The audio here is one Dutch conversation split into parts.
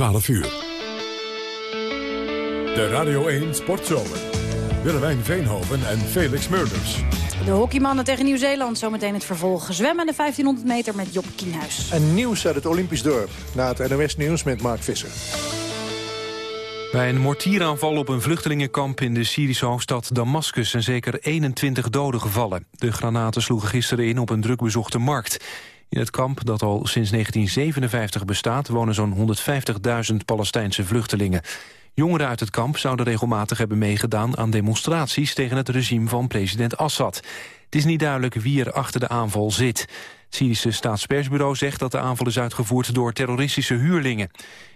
12 uur. De Radio 1 Sportzomer. Willemijn Veenhoven en Felix Murders. De hockeymannen tegen Nieuw-Zeeland, zometeen het vervolg. Zwemmen de 1500 meter met Job Kienhuis. En nieuws uit het Olympisch dorp. Na het NOS Nieuws met Mark Visser. Bij een mortieraanval op een vluchtelingenkamp in de Syrische hoofdstad Damascus zijn zeker 21 doden gevallen. De granaten sloegen gisteren in op een drukbezochte markt. In het kamp, dat al sinds 1957 bestaat, wonen zo'n 150.000 Palestijnse vluchtelingen. Jongeren uit het kamp zouden regelmatig hebben meegedaan aan demonstraties tegen het regime van president Assad. Het is niet duidelijk wie er achter de aanval zit. Het Syrische staatspersbureau zegt dat de aanval is uitgevoerd door terroristische huurlingen.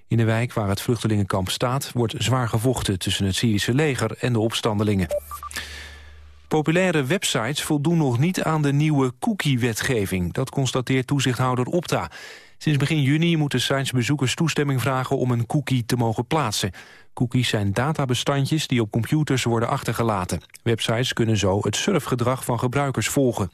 In de wijk waar het vluchtelingenkamp staat wordt zwaar gevochten tussen het Syrische leger en de opstandelingen. Populaire websites voldoen nog niet aan de nieuwe cookie-wetgeving. Dat constateert toezichthouder Opta. Sinds begin juni moeten sites bezoekers toestemming vragen om een cookie te mogen plaatsen. Cookies zijn databestandjes die op computers worden achtergelaten. Websites kunnen zo het surfgedrag van gebruikers volgen.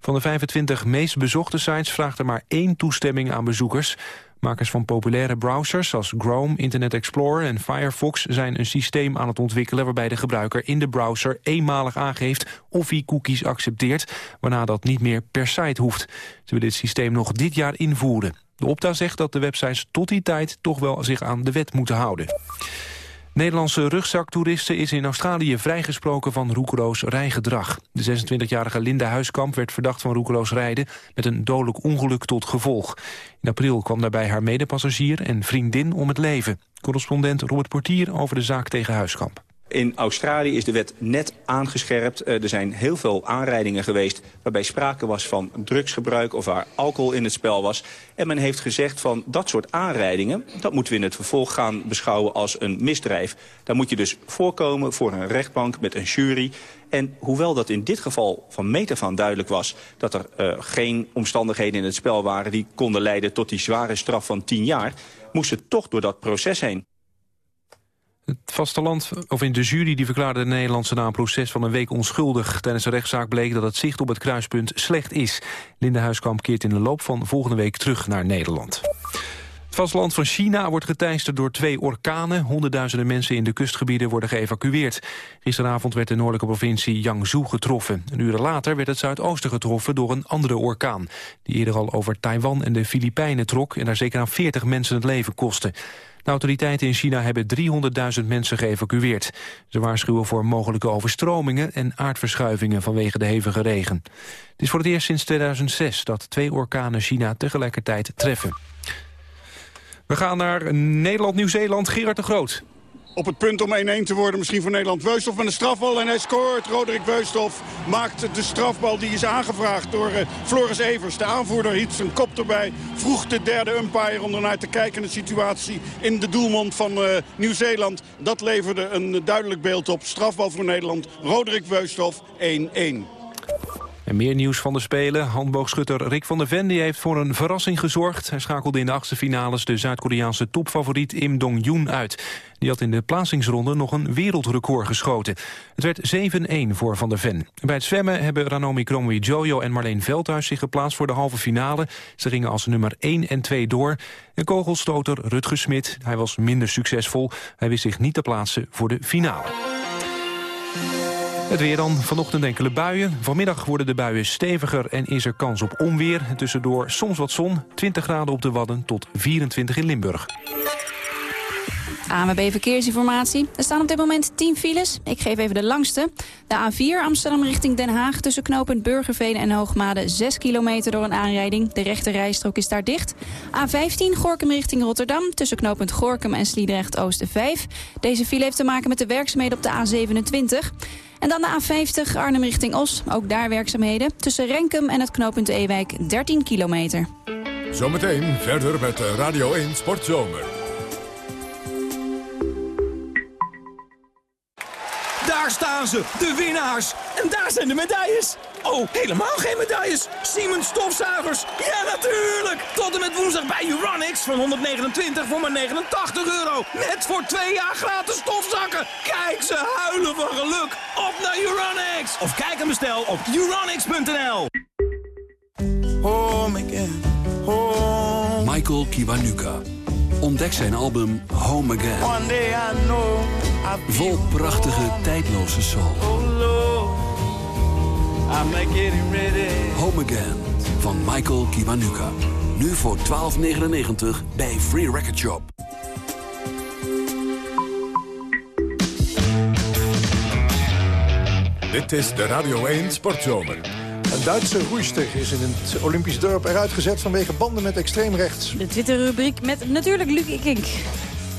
Van de 25 meest bezochte sites vraagt er maar één toestemming aan bezoekers. Makers van populaire browsers zoals Chrome, Internet Explorer en Firefox... zijn een systeem aan het ontwikkelen waarbij de gebruiker in de browser eenmalig aangeeft of hij cookies accepteert, waarna dat niet meer per site hoeft. Ze willen dit systeem nog dit jaar invoeren. De Opta zegt dat de websites tot die tijd toch wel zich aan de wet moeten houden. Nederlandse rugzaktoeristen is in Australië vrijgesproken van roekeloos rijgedrag. De 26-jarige Linda Huiskamp werd verdacht van roekeloos rijden met een dodelijk ongeluk tot gevolg. In april kwam daarbij haar medepassagier en vriendin om het leven. Correspondent Robert Portier over de zaak tegen Huiskamp. In Australië is de wet net aangescherpt. Eh, er zijn heel veel aanrijdingen geweest waarbij sprake was van drugsgebruik of waar alcohol in het spel was. En men heeft gezegd van dat soort aanrijdingen, dat moeten we in het vervolg gaan beschouwen als een misdrijf. Daar moet je dus voorkomen voor een rechtbank met een jury. En hoewel dat in dit geval van meet af aan duidelijk was... dat er uh, geen omstandigheden in het spel waren die konden leiden tot die zware straf van 10 jaar... moest het toch door dat proces heen. Het vasteland, of in de jury, die verklaarde de Nederlandse na een proces van een week onschuldig. Tijdens de rechtszaak bleek dat het zicht op het kruispunt slecht is. Linde Huiskamp keert in de loop van volgende week terug naar Nederland. Het vasteland van China wordt geteisterd door twee orkanen. Honderdduizenden mensen in de kustgebieden worden geëvacueerd. Gisteravond werd de noordelijke provincie Jiangsu getroffen. Een uur later werd het zuidoosten getroffen door een andere orkaan... die eerder al over Taiwan en de Filipijnen trok... en daar zeker aan 40 mensen het leven kostte. Autoriteiten in China hebben 300.000 mensen geëvacueerd. Ze waarschuwen voor mogelijke overstromingen en aardverschuivingen vanwege de hevige regen. Het is voor het eerst sinds 2006 dat twee orkanen China tegelijkertijd treffen. We gaan naar Nederland-Nieuw-Zeeland. Gerard de Groot op het punt om 1-1 te worden. Misschien voor Nederland. Weusthof met een strafbal en hij scoort. Roderick Weusthof maakt de strafbal die is aangevraagd door uh, Floris Evers. De aanvoerder hield zijn kop erbij. Vroeg de derde umpire om ernaar te kijken. De situatie in de doelmond van uh, Nieuw-Zeeland. Dat leverde een duidelijk beeld op. Strafbal voor Nederland. Roderick Weusthof 1-1. En meer nieuws van de Spelen. Handboogschutter Rick van der Ven heeft voor een verrassing gezorgd. Hij schakelde in de achtste finales de Zuid-Koreaanse topfavoriet Im Dong-joon uit. Die had in de plaatsingsronde nog een wereldrecord geschoten. Het werd 7-1 voor Van der Ven. Bij het zwemmen hebben Ranomi Kromwi Jojo en Marleen Veldhuis zich geplaatst voor de halve finale. Ze gingen als nummer 1 en 2 door. En kogelstoter Rutger Smit, hij was minder succesvol. Hij wist zich niet te plaatsen voor de finale. Het weer dan. Vanochtend enkele buien. Vanmiddag worden de buien steviger en is er kans op onweer. tussendoor soms wat zon. 20 graden op de Wadden tot 24 in Limburg. AMB Verkeersinformatie. Er staan op dit moment 10 files. Ik geef even de langste. De A4 Amsterdam richting Den Haag tussen knooppunt Burgerveen en Hoogmade 6 kilometer door een aanrijding. De rechte rijstrook is daar dicht. A15 Gorkum richting Rotterdam tussen knooppunt Gorkum en Sliedrecht Oosten 5. Deze file heeft te maken met de werkzaamheden op de A27. En dan de A50 Arnhem richting Os. Ook daar werkzaamheden. Tussen Renkum en het knooppunt Ewijk 13 kilometer. Zometeen verder met Radio 1 Sportzomer. Daar staan ze, de winnaars. En daar zijn de medailles. Oh, helemaal geen medailles. Siemens stofzuigers. Ja, natuurlijk. Tot en met woensdag bij Uranix van 129 voor maar 89 euro. Net voor twee jaar gratis stofzakken. Kijk, ze huilen van geluk. Op naar Uranix. Of kijk en bestel op uranix.nl. Home again. Home. Michael Kiwanuka. Ontdek zijn album Home Again. Vol prachtige, tijdloze soul. Home Again van Michael Kiwanuka. Nu voor 12,99 bij Free Record Shop. Dit is de Radio 1 Sportzomer. Een Duitse roeister is in het Olympisch dorp eruit gezet vanwege banden met extreem rechts. De Twitter-rubriek met natuurlijk Luc Ikink.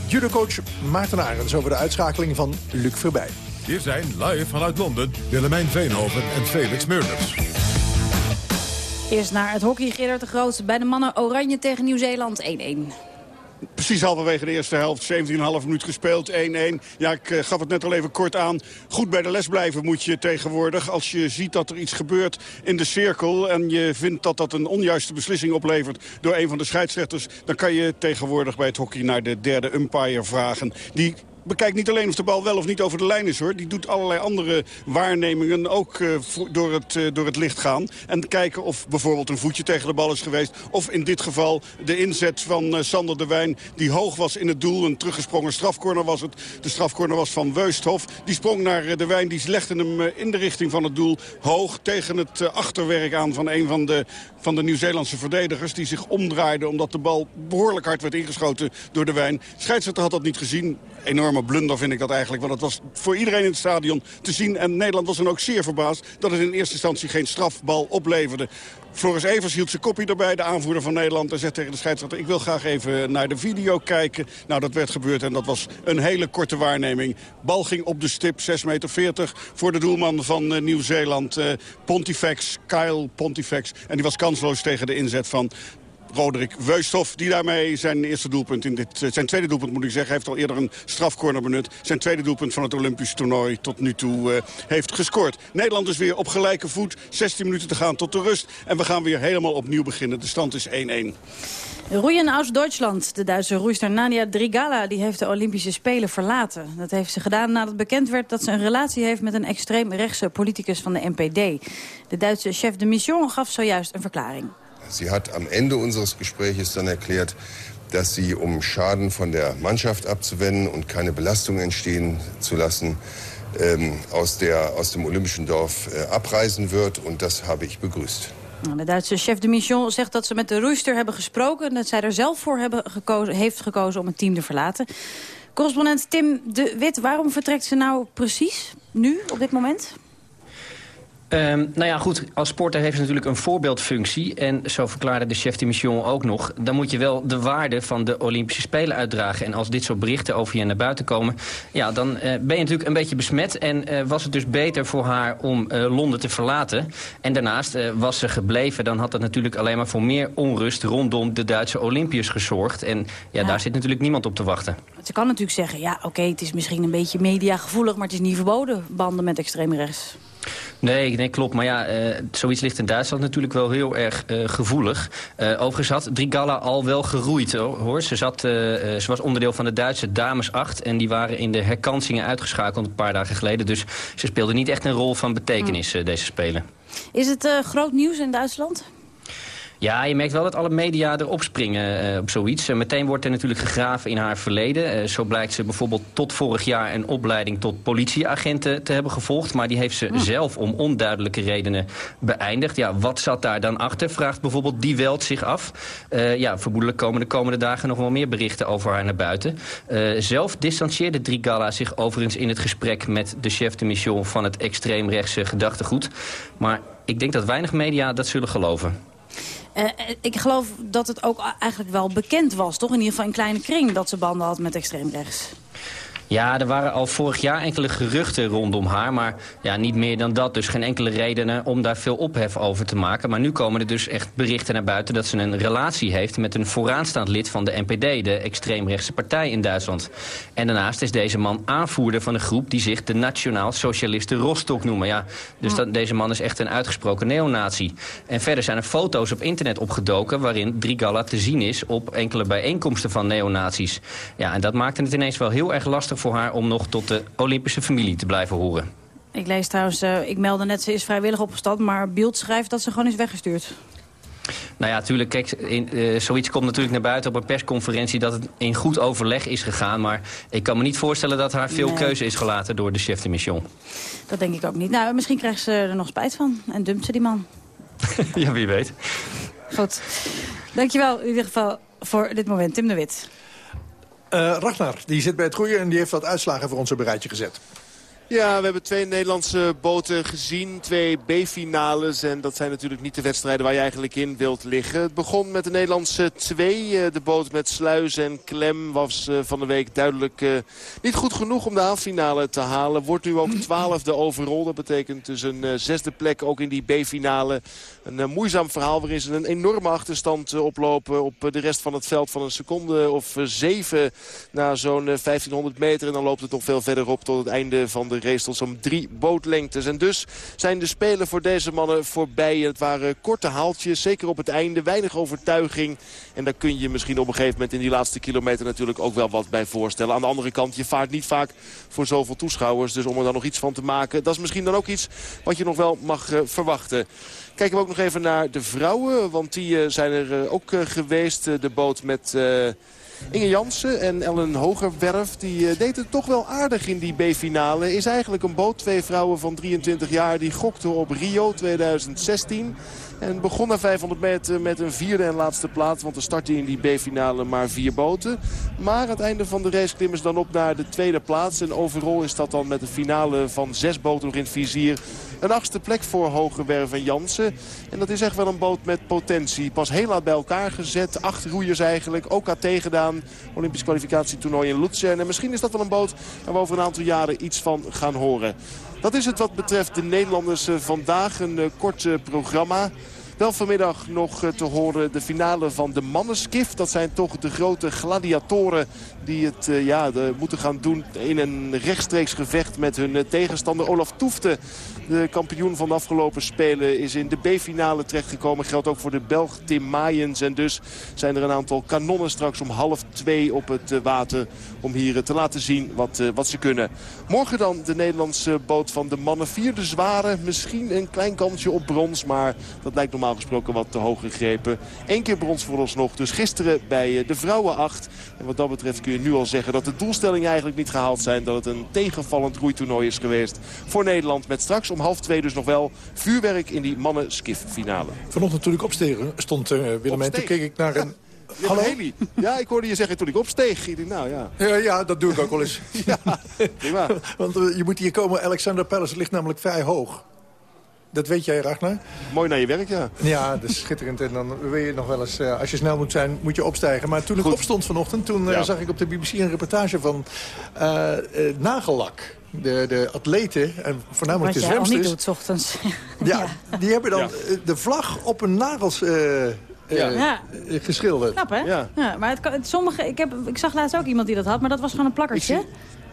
Judocoach Maarten Arends over de uitschakeling van Luc Verbij. Hier zijn live vanuit Londen Willemijn Veenhoven en Felix Meurders. Eerst naar het hockey, Gerard de Groot. Bij de mannen Oranje tegen Nieuw-Zeeland 1-1. Precies halverwege de eerste helft, 17,5 minuut gespeeld, 1-1. Ja, ik eh, gaf het net al even kort aan. Goed bij de les blijven moet je tegenwoordig. Als je ziet dat er iets gebeurt in de cirkel... en je vindt dat dat een onjuiste beslissing oplevert door een van de scheidsrechters... dan kan je tegenwoordig bij het hockey naar de derde umpire vragen. Die bekijkt niet alleen of de bal wel of niet over de lijn is hoor. Die doet allerlei andere waarnemingen ook uh, door, het, uh, door het licht gaan. En kijken of bijvoorbeeld een voetje tegen de bal is geweest. Of in dit geval de inzet van uh, Sander de Wijn die hoog was in het doel. Een teruggesprongen strafcorner was het. De strafcorner was van Weusthof. Die sprong naar de Wijn. Die legde hem in de richting van het doel hoog tegen het achterwerk aan van een van de, van de Nieuw-Zeelandse verdedigers. Die zich omdraaide omdat de bal behoorlijk hard werd ingeschoten door de Wijn. Scheidsrechter had dat niet gezien. Enorme blunder vind ik dat eigenlijk. Want het was voor iedereen in het stadion te zien. En Nederland was dan ook zeer verbaasd dat het in eerste instantie geen strafbal opleverde. Floris Evers hield zijn kopie erbij, de aanvoerder van Nederland. En zegt tegen de scheidsrechter, ik wil graag even naar de video kijken. Nou, dat werd gebeurd en dat was een hele korte waarneming. Bal ging op de stip, 6,40 meter voor de doelman van uh, Nieuw-Zeeland. Uh, Pontifex, Kyle Pontifex. En die was kansloos tegen de inzet van Roderick Weusthof, die daarmee zijn eerste doelpunt in dit... Zijn tweede doelpunt moet ik zeggen, heeft al eerder een strafcorner benut. Zijn tweede doelpunt van het Olympisch toernooi tot nu toe uh, heeft gescoord. Nederland is weer op gelijke voet. 16 minuten te gaan tot de rust. En we gaan weer helemaal opnieuw beginnen. De stand is 1-1. Roeien uit Duitsland. De Duitse roeister Nadia Drigala die heeft de Olympische Spelen verlaten. Dat heeft ze gedaan nadat bekend werd dat ze een relatie heeft... met een extreem rechtse politicus van de NPD. De Duitse chef de mission gaf zojuist een verklaring. Sie hat am Ende unseres Gesprächs dann erklärt, dass sie, um Schaden von der Mannschaft abzuwenden und keine Belastung entstehen zu lassen, ähm, aus, der, aus dem Olympischen Dorf äh, abreisen wird. Und das habe ich begrüßt. De Duitse chef de mission zegt dat ze met de roeister hebben gesproken... en dat zij er zelf voor hebben gekozen, heeft gekozen om het team te verlaten. Correspondent Tim de Wit, waarom vertrekt ze nou precies nu, op dit moment? Um, nou ja, goed, als sporter heeft ze natuurlijk een voorbeeldfunctie. En zo verklaarde de chef de mission ook nog. Dan moet je wel de waarde van de Olympische Spelen uitdragen. En als dit soort berichten over je naar buiten komen... ja, dan uh, ben je natuurlijk een beetje besmet. En uh, was het dus beter voor haar om uh, Londen te verlaten. En daarnaast was ze gebleven. Dan had dat natuurlijk alleen maar voor meer onrust... rondom de Duitse Olympiërs gezorgd. En ja, ja. daar zit natuurlijk niemand op te wachten. Ze kan natuurlijk zeggen, ja, oké, okay, het is misschien een beetje mediagevoelig... maar het is niet verboden, banden met extreem rechts. Nee, nee, klopt. Maar ja, uh, zoiets ligt in Duitsland natuurlijk wel heel erg uh, gevoelig. Uh, overigens had Drigalla al wel geroeid, hoor. Ze, zat, ze was onderdeel van de Duitse dames 8... en die waren in de herkansingen uitgeschakeld een paar dagen geleden. Dus ze speelde niet echt een rol van betekenis, mm. deze Spelen. Is het groot nieuws in Duitsland? Ja, je merkt wel dat alle media erop springen uh, op zoiets. Uh, meteen wordt er natuurlijk gegraven in haar verleden. Uh, zo blijkt ze bijvoorbeeld tot vorig jaar een opleiding tot politieagenten te hebben gevolgd. Maar die heeft ze hm. zelf om onduidelijke redenen beëindigd. Ja, wat zat daar dan achter, vraagt bijvoorbeeld Die Welt zich af. ja, vermoedelijk komen de komende dagen nog wel meer berichten over haar naar buiten. zelf distancieerde Drigalla zich overigens in het gesprek met de chef de mission van het extreemrechtse gedachtegoed. Maar ik denk dat weinig media dat zullen geloven. Uh, ik geloof dat het ook eigenlijk wel bekend was, toch? In ieder geval in kleine kring dat ze banden had met extreem rechts. Ja, er waren al vorig jaar enkele geruchten rondom haar. Maar ja, niet meer dan dat. Dus geen enkele redenen om daar veel ophef over te maken. Maar nu komen er dus echt berichten naar buiten... dat ze een relatie heeft met een vooraanstaand lid van de NPD... de extreemrechtse partij in Duitsland. En daarnaast is deze man aanvoerder van een groep... die zich de Nationaal Socialisten Rostock noemen. Ja, dus dat, deze man is echt een uitgesproken neonazi. En verder zijn er foto's op internet opgedoken... waarin Drigalla te zien is op enkele bijeenkomsten van neonazis. Ja, en dat maakte het ineens wel heel erg lastig voor haar om nog tot de Olympische familie te blijven horen. Ik lees trouwens, uh, ik meldde net, ze is vrijwillig opgestapt, maar Beeld schrijft dat ze gewoon is weggestuurd. Nou ja, natuurlijk, kijk, in, uh, zoiets komt natuurlijk naar buiten op een persconferentie... dat het in goed overleg is gegaan. Maar ik kan me niet voorstellen dat haar veel keuze is gelaten door de chef de mission. Dat denk ik ook niet. Nou, misschien krijgt ze er nog spijt van en dumpt ze die man. ja, wie weet. Goed. Dankjewel in ieder geval voor dit moment. Tim de Wit. Uh, Ragnar, die zit bij het goede en die heeft wat uitslagen voor ons op een rijtje gezet. Ja, we hebben twee Nederlandse boten gezien. Twee B-finales. En dat zijn natuurlijk niet de wedstrijden waar je eigenlijk in wilt liggen. Het begon met de Nederlandse twee. Eh, de boot met Sluis en Klem was eh, van de week duidelijk eh, niet goed genoeg om de halffinale te halen. Wordt nu ook twaalfde overal. Dat betekent dus een zesde plek ook in die B-finale. Een moeizaam verhaal waarin ze een enorme achterstand oplopen op de rest van het veld van een seconde of zeven na zo'n 1500 meter. En dan loopt het nog veel verder op tot het einde van de race om drie bootlengtes. En dus zijn de spelen voor deze mannen voorbij. Het waren korte haaltjes, zeker op het einde. Weinig overtuiging. En daar kun je misschien op een gegeven moment in die laatste kilometer natuurlijk ook wel wat bij voorstellen. Aan de andere kant, je vaart niet vaak voor zoveel toeschouwers. Dus om er dan nog iets van te maken, dat is misschien dan ook iets wat je nog wel mag uh, verwachten. Kijken we ook nog even naar de vrouwen, want die uh, zijn er uh, ook geweest. de boot met... Inge Jansen en Ellen Hogerwerf die uh, deed het toch wel aardig in die B-finale. Is eigenlijk een boot, twee vrouwen van 23 jaar die gokten op Rio 2016. En begon na 500 meter met een vierde en laatste plaats. Want er startte in die B-finale maar vier boten. Maar aan het einde van de race klimmen ze dan op naar de tweede plaats. En overal is dat dan met een finale van zes boten nog in het vizier. Een achtste plek voor Hogewerf en Jansen. En dat is echt wel een boot met potentie. Pas heel laat bij elkaar gezet. Acht roeiers eigenlijk. Ook OKT gedaan. Olympisch kwalificatietoernooi in Luzern. En misschien is dat wel een boot waar we over een aantal jaren iets van gaan horen. Dat is het wat betreft de Nederlanders eh, vandaag. Een eh, kort eh, programma. Wel vanmiddag nog te horen de finale van de mannenskif. Dat zijn toch de grote gladiatoren die het ja, moeten gaan doen in een rechtstreeks gevecht met hun tegenstander. Olaf Toefte, de kampioen van de afgelopen Spelen, is in de B-finale terechtgekomen. Geldt ook voor de Belg Tim Maaiens. En dus zijn er een aantal kanonnen straks om half twee op het water... om hier te laten zien wat, wat ze kunnen. Morgen dan de Nederlandse boot van de mannen. Vierde zware, misschien een klein kansje op brons. Maar dat lijkt normaal gesproken wat te hoog gegrepen. Eén keer brons voor ons nog. Dus gisteren bij de vrouwen acht. En wat dat betreft kun je nu al zeggen dat de doelstellingen eigenlijk niet gehaald zijn. Dat het een tegenvallend roeitoernooi is geweest voor Nederland. Met straks om half twee dus nog wel vuurwerk in die mannen-skif finale. Vanochtend natuurlijk opstegen stond uh, Willem. En toen keek ik naar een... Hallo? Haley. Ja, ik hoorde je zeggen toen ik opsteeg. Ik dacht, nou ja. ja. Ja, dat doe ik ook wel eens. ja, prima. Want uh, je moet hier komen, Alexander Palace ligt namelijk vrij hoog. Dat weet jij, Ragnar? Mooi naar je werk, ja. Ja, dat is schitterend. En dan wil je nog wel eens, uh, als je snel moet zijn, moet je opstijgen. Maar toen ik opstond vanochtend, toen uh, ja. zag ik op de BBC een reportage van uh, nagellak. De, de atleten, en voornamelijk Wat de zwemsters... Wat niet doet, ochtends. ja, die hebben dan de vlag op een nagels... Ja. geschilderd. Knap, hè? Ja. ja maar het, sommige, ik, heb, ik zag laatst ook iemand die dat had, maar dat was gewoon een plakkertje. Ik zie,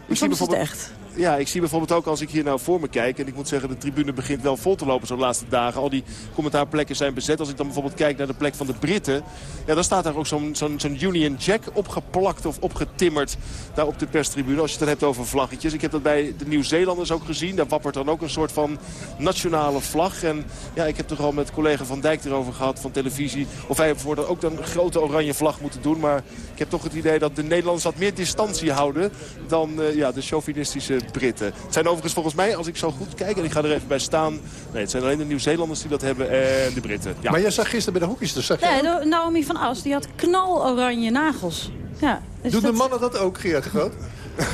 ik zie bijvoorbeeld, echt ja, ik zie bijvoorbeeld ook als ik hier nou voor me kijk... en ik moet zeggen, de tribune begint wel vol te lopen zo'n laatste dagen. Al die commentaarplekken zijn bezet. Als ik dan bijvoorbeeld kijk naar de plek van de Britten... ja, dan staat daar ook zo'n Union Jack opgeplakt of opgetimmerd... daar op de perstribune, als je het hebt over vlaggetjes. Ik heb dat bij de Nieuw-Zeelanders ook gezien. Daar wappert dan ook een soort van nationale vlag. En ja, ik heb toch al met collega Van Dijk erover gehad van televisie... of wij bijvoorbeeld ook dan een grote oranje vlag moeten doen. Maar ik heb toch het idee dat de Nederlanders wat meer distantie houden... dan uh, ja, de chauvinistische Britten. Het zijn overigens volgens mij, als ik zo goed kijk, en ik ga er even bij staan... Nee, het zijn alleen de Nieuw-Zeelanders die dat hebben en de Britten. Ja. Maar jij zag gisteren bij de hoekjes, dus zag Ja, Naomi van As, die had knaloranje nagels. Ja, dus Doen de mannen dat ook, Geert Groot?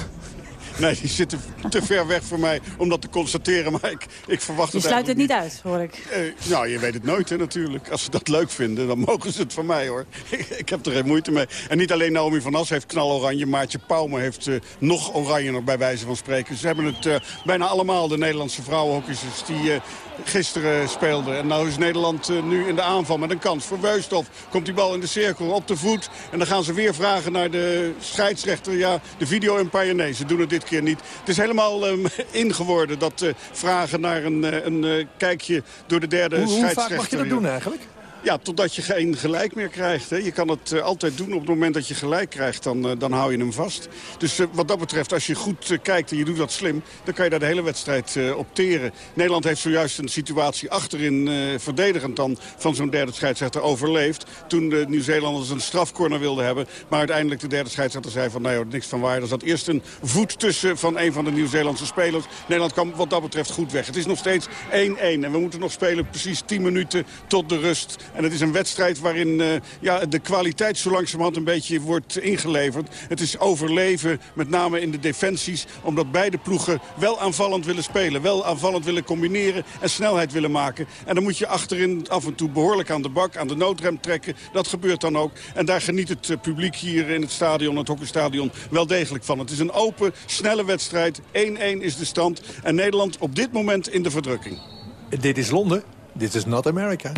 Nee, die zitten te ver weg voor mij om dat te constateren. Maar ik, ik verwacht je het sluit het niet uit, hoor ik. Uh, nou, je weet het nooit hè, natuurlijk. Als ze dat leuk vinden, dan mogen ze het van mij hoor. ik heb er geen moeite mee. En niet alleen Naomi van As heeft knaloranje. Maartje Pauwme heeft uh, nog oranjener bij wijze van spreken. Ze hebben het uh, bijna allemaal, de Nederlandse vrouwenhockeysters... die gisteren speelden. En nou is Nederland nu in de aanval met een kans voor Weusthof. Komt die bal in de cirkel op de voet. En dan gaan ze weer vragen naar de scheidsrechter. Ja, de video in Nee, Ze doen het dit keer niet. Het is helemaal um, ingeworden dat uh, vragen naar een, uh, een uh, kijkje door de derde hoe, scheidsrechter. Hoe vaak mag je dat doen eigenlijk? Ja, totdat je geen gelijk meer krijgt. Hè. Je kan het uh, altijd doen op het moment dat je gelijk krijgt. Dan, uh, dan hou je hem vast. Dus uh, wat dat betreft, als je goed kijkt en je doet dat slim... dan kan je daar de hele wedstrijd opteren. Nederland heeft zojuist een situatie achterin verdedigend dan... van zo'n derde scheidsrechter overleefd. Toen de Nieuw-Zeelanders een strafcorner wilden hebben. Maar uiteindelijk de derde scheidsrechter zei van... nou niks van waar. Er zat eerst een voet tussen van een van de Nieuw-Zeelandse spelers. Nederland kwam wat dat betreft goed weg. Het is nog steeds 1-1 en we moeten nog spelen precies 10 minuten tot de rust. En het is een wedstrijd waarin uh, ja, de kwaliteit zo langzamerhand een beetje wordt ingeleverd. Het is overleven, met name in de defensies. Omdat beide ploegen wel aanvallend willen spelen. Wel aanvallend willen combineren en snelheid willen maken. En dan moet je achterin af en toe behoorlijk aan de bak, aan de noodrem trekken. Dat gebeurt dan ook. En daar geniet het eh, publiek hier in het stadion, het hockeystadion, wel degelijk van. Het is een open, snelle wedstrijd. 1-1 is de stand. En Nederland op dit moment in de verdrukking. Dit is Londen. Dit is not America.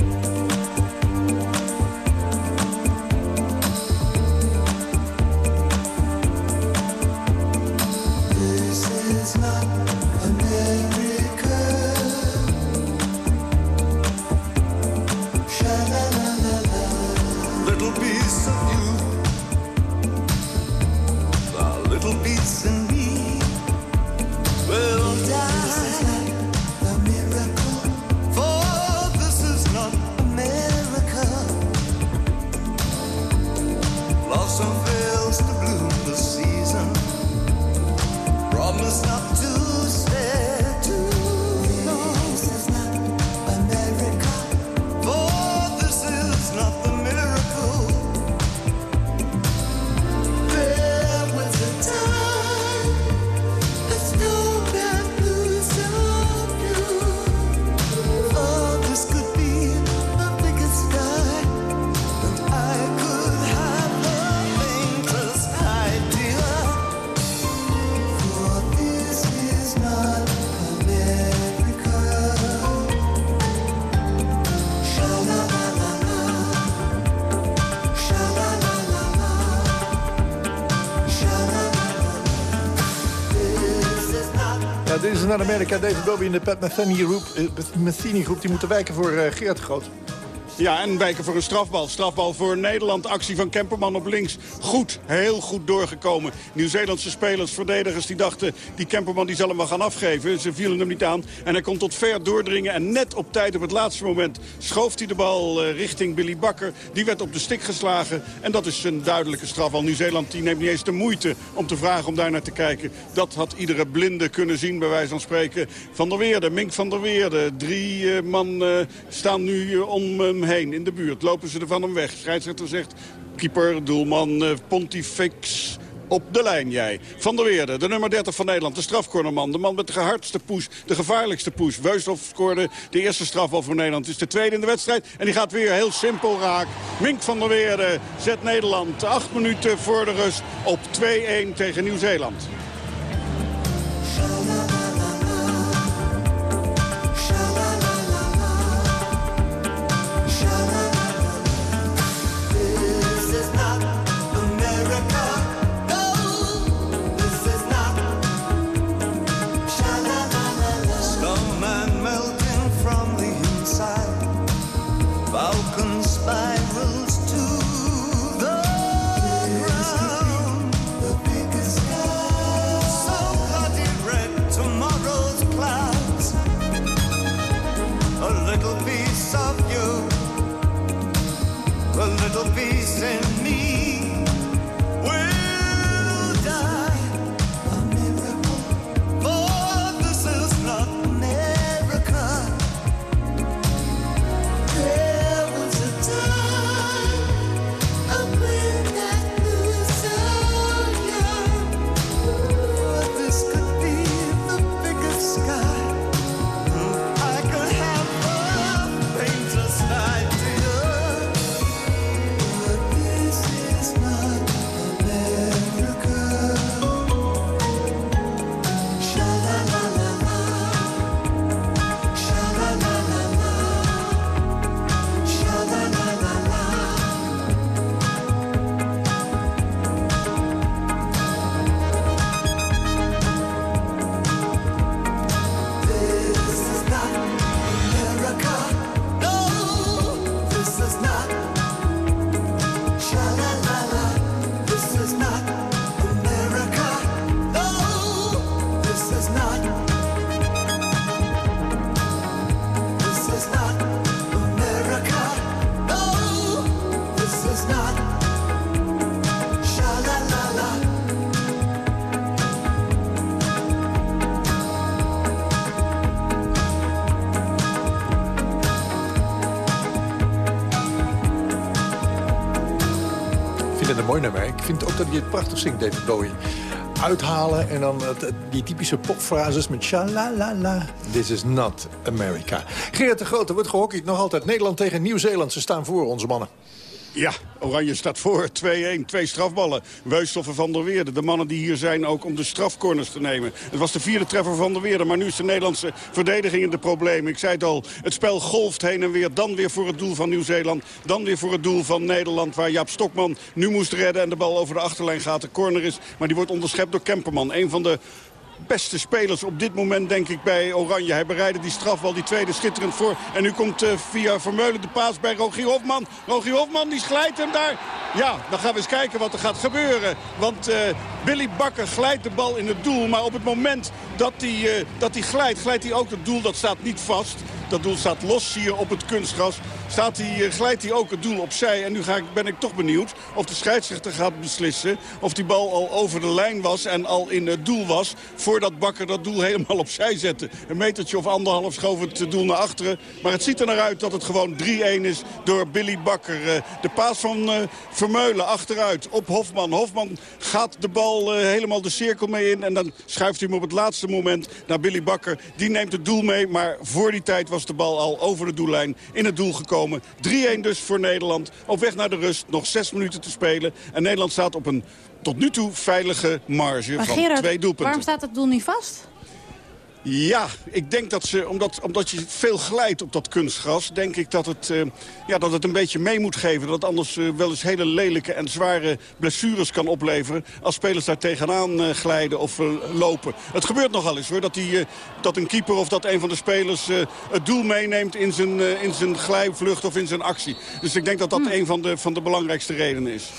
Naar Amerika. David Bowie in de Pat Metheny groep, uh, groep die moeten wijken voor uh, Geert Groot. Ja, en wijken voor een strafbal. Strafbal voor Nederland. Actie van Kemperman op links. Goed, heel goed doorgekomen. Nieuw-Zeelandse spelers, verdedigers, die dachten... die Kemperman die zal hem wel gaan afgeven. Ze vielen hem niet aan. En hij kon tot ver doordringen. En net op tijd, op het laatste moment, schoof hij de bal uh, richting Billy Bakker. Die werd op de stik geslagen. En dat is een duidelijke strafbal. Nieuw-Zeeland neemt niet eens de moeite om te vragen om daar naar te kijken. Dat had iedere blinde kunnen zien, bij wijze van spreken. Van der Weerde, Mink van der Weerde. Drie uh, man uh, staan nu om heen in de buurt. Lopen ze er van hem weg. Scheidsrechter zegt, keeper, doelman, uh, Pontifex op de lijn jij. Van der Weerde, de nummer 30 van Nederland, de strafcornerman. De man met de gehardste poes, de gevaarlijkste poes. Weusdorf scoorde de eerste strafbal voor Nederland. Het is de tweede in de wedstrijd en die gaat weer heel simpel raak. Mink van der Weerde zet Nederland acht minuten voor de rust op 2-1 tegen Nieuw-Zeeland. little piece in vind ook dat hij het prachtig zingt, David Bowie. Uithalen en dan die typische popfrases met sha-la-la-la. This is not America. Gerrit de Grote wordt gehockeyd nog altijd. Nederland tegen Nieuw-Zeeland. Ze staan voor, onze mannen. Ja, Oranje staat voor. 2-1, twee strafballen. Weustoffer van der Weerde. De mannen die hier zijn ook om de strafcorners te nemen. Het was de vierde treffer van der Weerde. Maar nu is de Nederlandse verdediging in de problemen. Ik zei het al, het spel golft heen en weer. Dan weer voor het doel van Nieuw-Zeeland. Dan weer voor het doel van Nederland. Waar Jaap Stokman nu moest redden. En de bal over de achterlijn gaat. De corner is. Maar die wordt onderschept door Kemperman. Een van de beste spelers op dit moment, denk ik, bij Oranje. Hij bereidde die strafbal, die tweede schitterend voor. En nu komt uh, via Vermeulen de paas bij Rogier Hofman. Rogier Hofman, die glijdt hem daar. Ja, dan gaan we eens kijken wat er gaat gebeuren. Want Billy Bakker glijdt de bal in het doel. Maar op het moment dat hij, uh, dat hij glijdt, glijdt hij ook het doel. Dat staat niet vast. Dat doel staat los hier op het kunstgras. Staat hij, glijdt hij ook het doel opzij. En nu ga ik, ben ik toch benieuwd of de scheidsrechter gaat beslissen... of die bal al over de lijn was en al in het doel was... voordat Bakker dat doel helemaal opzij zette. Een metertje of anderhalf schoof het doel naar achteren. Maar het ziet er naar uit dat het gewoon 3-1 is door Billy Bakker. De paas van Vermeulen achteruit op Hofman. Hofman gaat de bal helemaal de cirkel mee in. En dan schuift hij hem op het laatste moment naar Billy Bakker. Die neemt het doel mee, maar voor die tijd was de bal al over de doellijn in het doel gekomen. 3-1 dus voor Nederland. Op weg naar de rust. Nog zes minuten te spelen. En Nederland staat op een tot nu toe veilige marge maar van Gerard, twee doelpunten. waarom staat het doel niet vast? Ja, ik denk dat ze, omdat, omdat je veel glijdt op dat kunstgras... denk ik dat het, uh, ja, dat het een beetje mee moet geven. Dat het anders uh, wel eens hele lelijke en zware blessures kan opleveren... als spelers daar tegenaan uh, glijden of lopen. Het gebeurt nogal eens hoor, dat, die, dat een keeper of dat een van de spelers... het doel meeneemt in zijn, in zijn glijvlucht of in zijn actie. Dus ik denk dat dat Hmm. een van de, van de belangrijkste redenen is.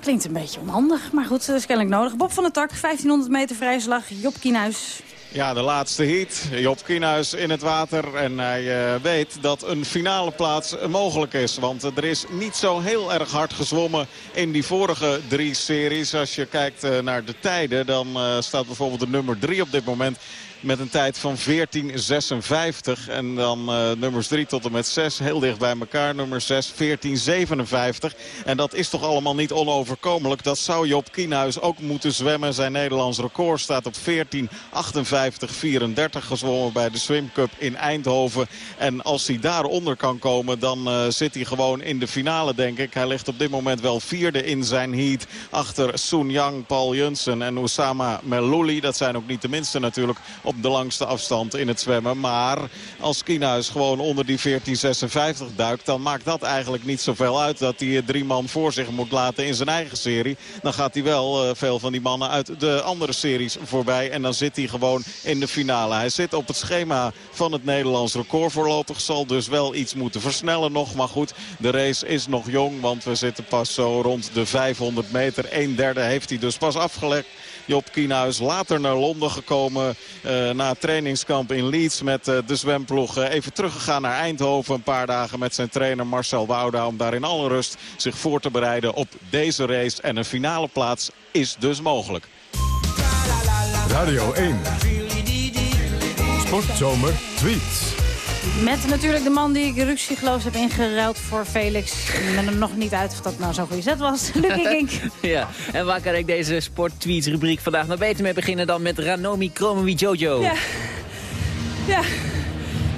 Klinkt een beetje onhandig, maar goed, dat is kennelijk nodig. Bob van der Tak, 1500 meter vrije slag, Job Kienhuis. Ja, de laatste heat. Job Kienhuis in het water. En hij uh, weet dat een finale plaats mogelijk is. Want er is niet zo heel erg hard gezwommen in die vorige drie series. Als je kijkt uh, naar de tijden, dan staat bijvoorbeeld de nummer drie op dit moment met een tijd van 14.56. En dan uh, nummers 3 tot en met 6 heel dicht bij elkaar. Nummer 6 14.57. En dat is toch allemaal niet onoverkomelijk. Dat zou Job Kienhuis ook moeten zwemmen. Zijn Nederlands record staat op 14.58.34 gezwommen bij de Swim Cup in Eindhoven. En als hij daaronder kan komen, dan uh, zit hij gewoon in de finale, denk ik. Hij ligt op dit moment wel vierde in zijn heat. Achter Soon Yang, Paul Junsen en Oussama Melouli. Dat zijn ook niet de minste natuurlijk op de langste afstand in het zwemmen. Maar als Kienhuis gewoon onder die 14.56 duikt... dan maakt dat eigenlijk niet zoveel uit dat hij drie man voor zich moet laten in zijn eigen serie. Dan gaat hij wel uh, veel van die mannen uit de andere series voorbij. En dan zit hij gewoon in de finale. Hij zit op het schema van het Nederlands record voorlopig. Zal dus wel iets moeten versnellen nog. Maar goed, de race is nog jong. Want we zitten pas zo rond de 500 meter. Een derde heeft hij dus pas afgelegd. Job Kienhuis later naar Londen gekomen uh, na trainingskamp in Leeds met uh, de zwemploeg. Uh, even teruggegaan naar Eindhoven een paar dagen met zijn trainer Marcel Wouda. Om daar in alle rust zich voor te bereiden op deze race. En een finale plaats is dus mogelijk. Radio 1. Sportzomer tweets. Met natuurlijk de man die ik ruksigloos heb ingeruild voor Felix. Ik ben hem nog niet uit of dat nou zo'n goede zet was. Lucky Kink. ja, en waar kan ik deze sporttweets rubriek vandaag nog beter mee beginnen dan met Ranomi Kromowi Jojo? Ja. Ja.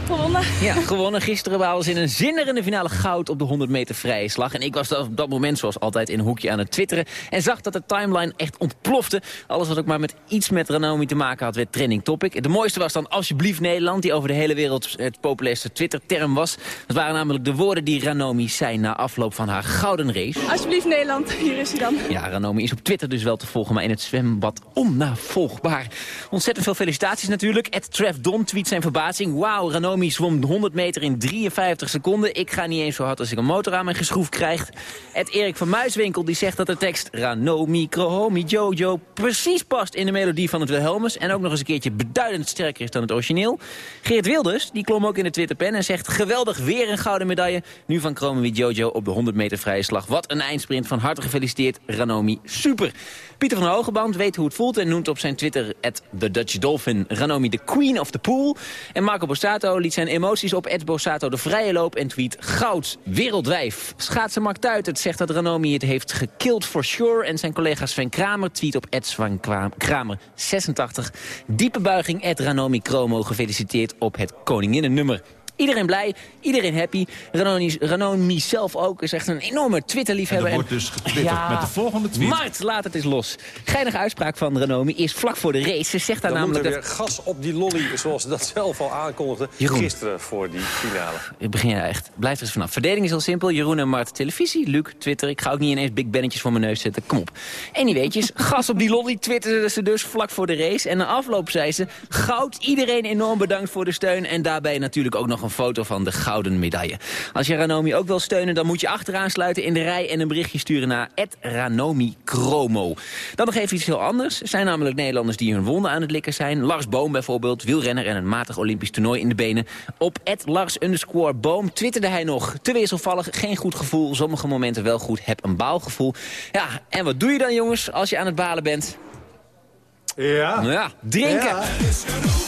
Gewonnen. Ja, gewonnen. Gisteren waren ze in een zinderende finale goud op de 100 meter vrije slag. En ik was op dat moment zoals altijd in een hoekje aan het twitteren. En zag dat de timeline echt ontplofte. Alles wat ook maar met iets met Ranomi te maken had, werd trending topic. De mooiste was dan alsjeblieft Nederland, die over de hele wereld het populairste Twitter-term was. Dat waren namelijk de woorden die Ranomi zei na afloop van haar gouden race. Alsjeblieft Nederland, hier is hij dan. Ja, Ranomi is op Twitter dus wel te volgen, maar in het zwembad onnavolgbaar. Ontzettend veel felicitaties natuurlijk. Ed Trev tweet zijn verbazing. Wauw, Ranomi zwom de 100 meter in 53 seconden. Ik ga niet eens zo hard als ik een motor aan mijn geschroef krijg. Ed Erik van Muiswinkel die zegt dat de tekst Ranomi, Krohomi, Jojo precies past in de melodie van het Wilhelmus. En ook nog eens een keertje beduidend sterker is dan het origineel. Geert Wilders, die klom ook in de Twitterpen en zegt geweldig weer een gouden medaille. Nu van Kromomi Jojo op de 100 meter vrije slag. Wat een eindsprint. Van harte gefeliciteerd Ranomi. Super. Pieter van Hogeband weet hoe het voelt en noemt op zijn Twitter at the Dutch Dolphin Ranomi de Queen of the Pool. En Marco Borsato liet zijn emoties op Ed Bosato de vrije loop en tweet goud, wereldwijf. Schaatsen Mark het zegt dat Ranomi het heeft gekild for sure. En zijn collega Sven Kramer tweet op Ed Sven Kramer 86. Diepe buiging Ed Ranomi Chromo gefeliciteerd op het koninginnennummer. Iedereen blij, iedereen happy. Ranoni, Ranoni zelf ook is echt een enorme Twitter-liefhebber. Er wordt dus getwitterd met de volgende tweet. Mart, laat het eens los. Geinige uitspraak van Ranomi is vlak voor de race. Ze zegt daar Dan namelijk... moet dat... er weer gas op die lolly, zoals ze dat zelf al aankondigde Jeroen. gisteren voor die finale. Ik begin ja echt. Blijf er eens vanaf. Verdeling is heel simpel. Jeroen en Mart televisie. Luc, Twitter. Ik ga ook niet ineens big bennetjes voor mijn neus zetten. Kom op. Anyweetjes. gas op die lolly twitterde ze dus vlak voor de race. En na afloop zei ze... Goud, iedereen enorm bedankt voor de steun. En daarbij natuurlijk ook nog een foto van de gouden medaille. Als je Ranomi ook wil steunen, dan moet je achteraan sluiten in de rij... en een berichtje sturen naar Ranomi Chromo. Dan nog even iets heel anders. Er zijn namelijk Nederlanders die hun wonden aan het likken zijn. Lars Boom bijvoorbeeld, wielrenner en een matig Olympisch toernooi in de benen. Op Lars underscore Boom twitterde hij nog. Te wisselvallig, geen goed gevoel. Sommige momenten wel goed, heb een baalgevoel. Ja, en wat doe je dan jongens als je aan het balen bent? Ja. Nou ja, drinken. Ja.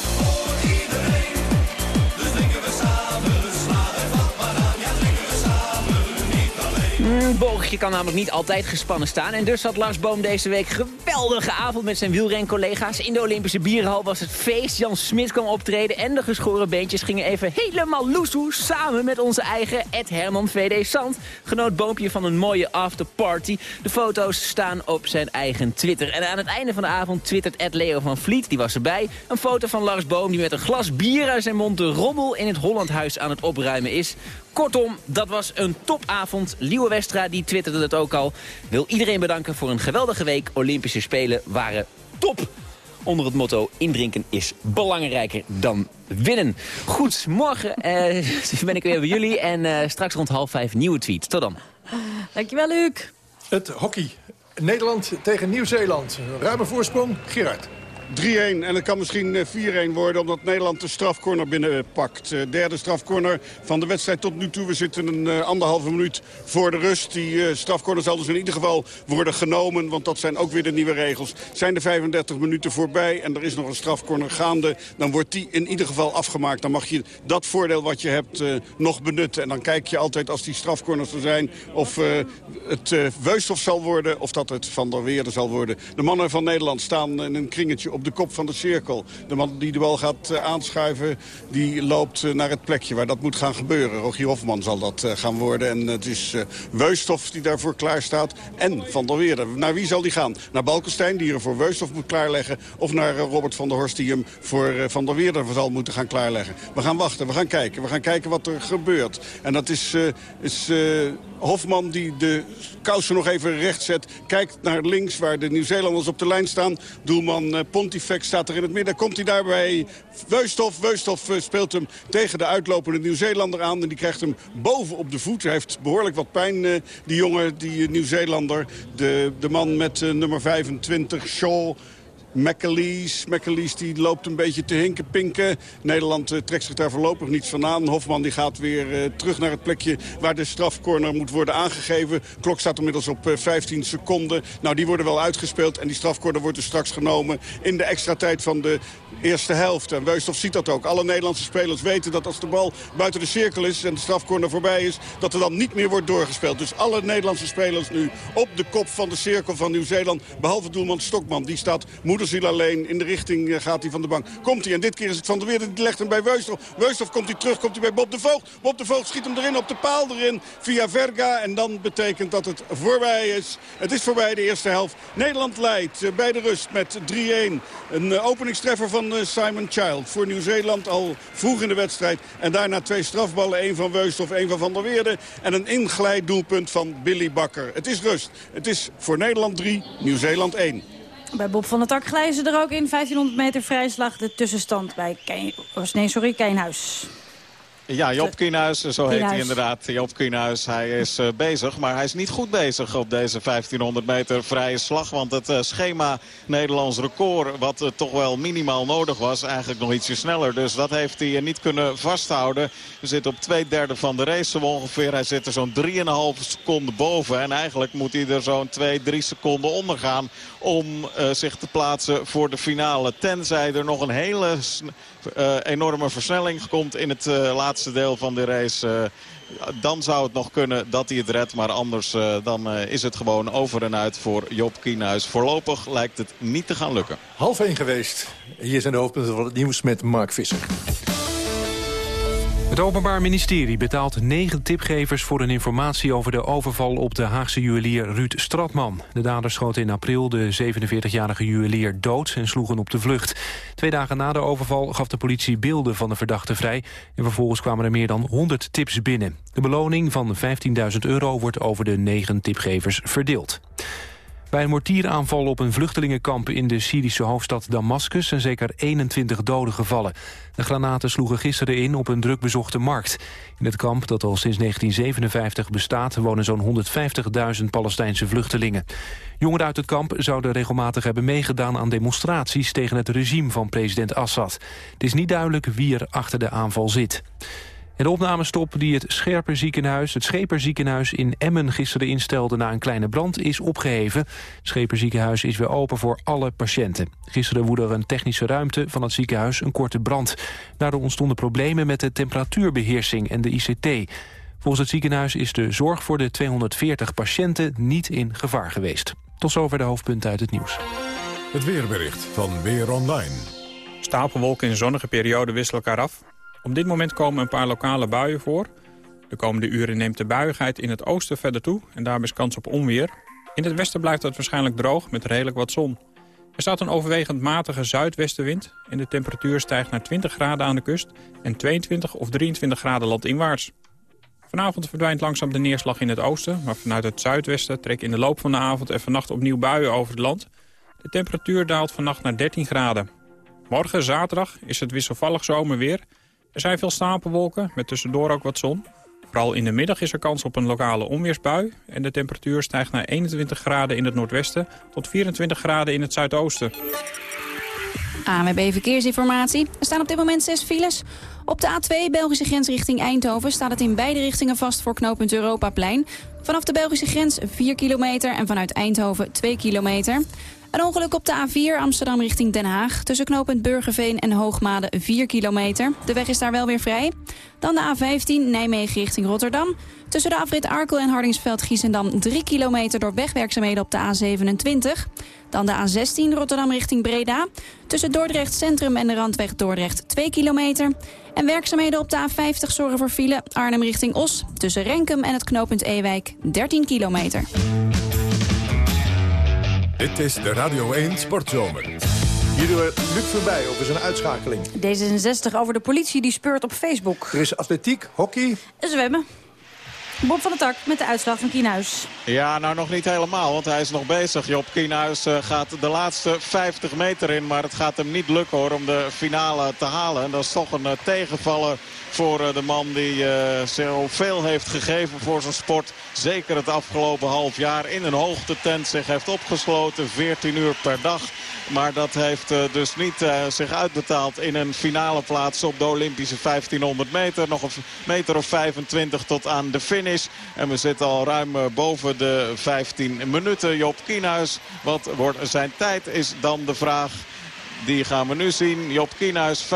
Boogje kan namelijk niet altijd gespannen staan. En dus had Lars Boom deze week geweldige avond met zijn wielrencollega's. In de Olympische Bierenhal was het feest. Jan Smit kwam optreden en de geschoren beentjes gingen even helemaal loesoe... samen met onze eigen Ed Herman VD Sand. Genoot Boompje van een mooie afterparty. De foto's staan op zijn eigen Twitter. En aan het einde van de avond twittert Ed Leo van Vliet, die was erbij... een foto van Lars Boom die met een glas bier uit zijn mond... de rommel in het Hollandhuis aan het opruimen is... Kortom, dat was een topavond. Liewe Westra, die twitterde het ook al. Wil iedereen bedanken voor een geweldige week. Olympische Spelen waren top. Onder het motto indrinken is belangrijker dan winnen. Goed, morgen eh, ben ik weer bij jullie. En eh, straks rond half vijf nieuwe tweet. Tot dan. Dankjewel, Luc. Het hockey. Nederland tegen Nieuw-Zeeland. Ruime voorsprong. Gerard. 3-1 en het kan misschien eh, 4-1 worden omdat Nederland de strafcorner binnenpakt. Uh, derde strafcorner van de wedstrijd tot nu toe. We zitten een uh, anderhalve minuut voor de rust. Die strafcorner zal dus in ieder geval worden genomen. Want dat zijn ook weer de nieuwe regels. Zijn de 35 minuten voorbij en er is nog een strafcorner gaande... dan wordt die in ieder geval afgemaakt. Dan mag je dat voordeel wat je hebt nog benutten. En dan kijk je altijd als die strafcorners er zijn... of het Weusthof zal worden of dat het Van der Weerde zal worden. De mannen van Nederland staan in een kringetje op de kop van de cirkel. De man die de bal gaat uh, aanschuiven, die loopt uh, naar het plekje waar dat moet gaan gebeuren. Rogier Hofman zal dat uh, gaan worden. En het is Weusthof die daarvoor klaar staat. En Van der Weerde. Naar wie zal die gaan? Naar Balkenstein, die er voor Weusthof moet klaarleggen. Of naar Robert van der Horst, die hem voor Van der Weerde zal moeten gaan klaarleggen. We gaan wachten, we gaan kijken. We gaan kijken wat er gebeurt. En dat is, is Hofman die de kousen nog even recht zet. Kijkt naar links waar de Nieuw-Zeelanders op de lijn staan. Doelman uh, Pontifex staat er in het midden. Komt hij daarbij Weusthof. Weusthof uh, speelt hem tegen de uitlopende Nieuw-Zeelander aan. En die krijgt hem boven op de voet. Hij heeft behoorlijk wat pijn, uh, die jongen, die Nieuw-Zeelander. De, de man met nummer 25, Shaw... McAleese. McAleese die loopt een beetje te hinken, pinken. Nederland uh, trekt zich daar voorlopig niets van aan. Hofman die gaat weer uh, terug naar het plekje waar de strafcorner moet worden aangegeven. Klok staat inmiddels op uh, 15 seconden. Nou, die worden wel uitgespeeld en die strafcorner wordt dus straks genomen in de extra tijd van de eerste helft. En ziet dat ook. Alle Nederlandse spelers weten dat als de bal buiten de cirkel is en de strafcorner voorbij is, dat er dan niet meer wordt doorgespeeld. Dus alle Nederlandse spelers nu op de kop van de cirkel van Nieuw-Zeeland, behalve doelman Stokman. Die staat moederziel alleen. In de richting uh, gaat hij van de bank. Komt hij en dit keer is het Van der Weerde. Die legt hem bij Weusthof. Weusthof komt hij terug. Komt hij bij Bob de Voogd. Bob de Voogd schiet hem erin op de paal erin. Via Verga. En dan betekent dat het voorbij is. Het is voorbij de eerste helft. Nederland leidt uh, bij de rust met 3-1. Een uh, openingstreffer van Simon Child. Voor Nieuw-Zeeland al vroeg in de wedstrijd. En daarna twee strafballen. Eén van Weusthof, één van Van der Weerde. En een inglijdoelpunt van Billy Bakker. Het is rust. Het is voor Nederland 3, Nieuw-Zeeland 1. Bij Bob van der Tak glijden ze er ook in. 1500 meter vrijslag de tussenstand bij Kein... nee, sorry, Keinhuis. Ja, Job Kienhuis, zo heet hij inderdaad. Job Kienhuis, hij is eh, bezig, maar hij is niet goed bezig op deze 1500 meter vrije slag. Want het eh, schema Nederlands record, wat eh, toch wel minimaal nodig was, eigenlijk nog ietsje sneller. Dus dat heeft hij niet kunnen vasthouden. We zitten op twee derde van de race zo ongeveer. Hij zit er zo'n 3,5 seconden boven. En eigenlijk moet hij er zo'n 2, 3 seconden onder gaan om zich te plaatsen voor de finale. Tenzij er nog een hele enorme versnelling komt in het eh, deel van de race. Eh, dan zou het nog kunnen dat hij het redt. Maar anders eh, dan eh, is het gewoon over en uit voor Job Kienhuis. Voorlopig lijkt het niet te gaan lukken. Half één geweest. Hier zijn de hoofdpunten van het nieuws met Mark Visser. Het Openbaar Ministerie betaalt negen tipgevers voor een informatie over de overval op de Haagse juwelier Ruud Stratman. De dader schoot in april de 47-jarige juwelier dood en sloegen op de vlucht. Twee dagen na de overval gaf de politie beelden van de verdachte vrij en vervolgens kwamen er meer dan 100 tips binnen. De beloning van 15.000 euro wordt over de negen tipgevers verdeeld. Bij een mortieraanval op een vluchtelingenkamp in de Syrische hoofdstad Damascus zijn zeker 21 doden gevallen. De granaten sloegen gisteren in op een drukbezochte markt. In het kamp, dat al sinds 1957 bestaat, wonen zo'n 150.000 Palestijnse vluchtelingen. Jongeren uit het kamp zouden regelmatig hebben meegedaan aan demonstraties tegen het regime van president Assad. Het is niet duidelijk wie er achter de aanval zit. En de opnamestop die het Scherper ziekenhuis, het Scheper ziekenhuis in Emmen gisteren instelde na een kleine brand is opgeheven. Het Scheper ziekenhuis is weer open voor alle patiënten. Gisteren woedde er een technische ruimte van het ziekenhuis een korte brand. Daardoor ontstonden problemen met de temperatuurbeheersing en de ICT. Volgens het ziekenhuis is de zorg voor de 240 patiënten niet in gevaar geweest. Tot zover de hoofdpunten uit het nieuws. Het weerbericht van Weer Online. Stapelwolken in zonnige periode wisselen elkaar af. Op dit moment komen een paar lokale buien voor. De komende uren neemt de buiigheid in het oosten verder toe en daarbij is kans op onweer. In het westen blijft het waarschijnlijk droog met redelijk wat zon. Er staat een overwegend matige zuidwestenwind en de temperatuur stijgt naar 20 graden aan de kust en 22 of 23 graden landinwaarts. Vanavond verdwijnt langzaam de neerslag in het oosten, maar vanuit het zuidwesten trekken in de loop van de avond en vannacht opnieuw buien over het land. De temperatuur daalt vannacht naar 13 graden. Morgen, zaterdag, is het wisselvallig zomerweer. Er zijn veel stapelwolken, met tussendoor ook wat zon. Vooral in de middag is er kans op een lokale onweersbui... en de temperatuur stijgt naar 21 graden in het noordwesten... tot 24 graden in het zuidoosten. ANWB Verkeersinformatie. Er staan op dit moment zes files. Op de A2 Belgische grens richting Eindhoven staat het in beide richtingen vast voor knooppunt Europaplein. Vanaf de Belgische grens 4 kilometer en vanuit Eindhoven 2 kilometer. Een ongeluk op de A4 Amsterdam richting Den Haag. Tussen knooppunt Burgerveen en Hoogmade 4 kilometer. De weg is daar wel weer vrij. Dan de A15 Nijmegen richting Rotterdam. Tussen de afrit Arkel en Hardingsveld-Giessendam 3 kilometer door wegwerkzaamheden op de A27. Dan de A16 Rotterdam richting Breda. Tussen Dordrecht Centrum en de Randweg Dordrecht 2 kilometer. En werkzaamheden op de A50 zorgen voor file Arnhem richting Os. Tussen Renkum en het knooppunt Ewijk 13 kilometer. Dit is de Radio 1 Sportzomer. Hier doen we Luc voorbij over zijn uitschakeling. D66 over de politie die speurt op Facebook. Er is atletiek, hockey. En zwemmen. Bob van der Tak met de uitslag van Kienhuis. Ja, nou nog niet helemaal, want hij is nog bezig. Job Kienhuis eh, gaat de laatste 50 meter in, maar het gaat hem niet lukken hoor, om de finale te halen. En dat is toch een eh, tegenvaller voor eh, de man die eh, zoveel heeft gegeven voor zijn sport. Zeker het afgelopen half jaar in een hoogtetent zich heeft opgesloten. 14 uur per dag. Maar dat heeft eh, dus niet eh, zich uitbetaald in een finale plaats op de Olympische 1500 meter. Nog een meter of 25 tot aan de finish. En we zitten al ruim eh, boven de 15 minuten. Job Kienhuis, wat wordt zijn tijd is dan de vraag. Die gaan we nu zien. Job Kienhuis 15-03-16.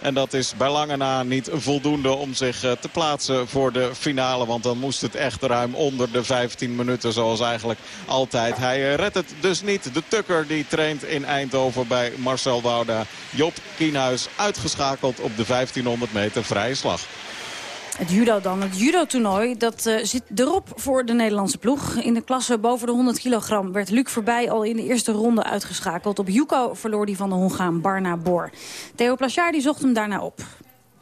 En dat is bij lange na niet voldoende om zich eh, te plaatsen voor de finale. Want dan moest het echt ruim onder de 15 minuten zoals eigenlijk altijd. Hij eh, redt het dus niet. De tukker die traint in Eindhoven bij Marcel Wouda. Job Kienhuis uitgeschakeld op de 1500 meter vrije slag. Het judo dan. Het judo-toernooi dat eh, zit erop voor de Nederlandse ploeg. In de klasse boven de 100 kilogram werd Luc voorbij al in de eerste ronde uitgeschakeld. Op Yuko verloor hij van de Hongaan Barna Bor. Theo Plachard die zocht hem daarna op.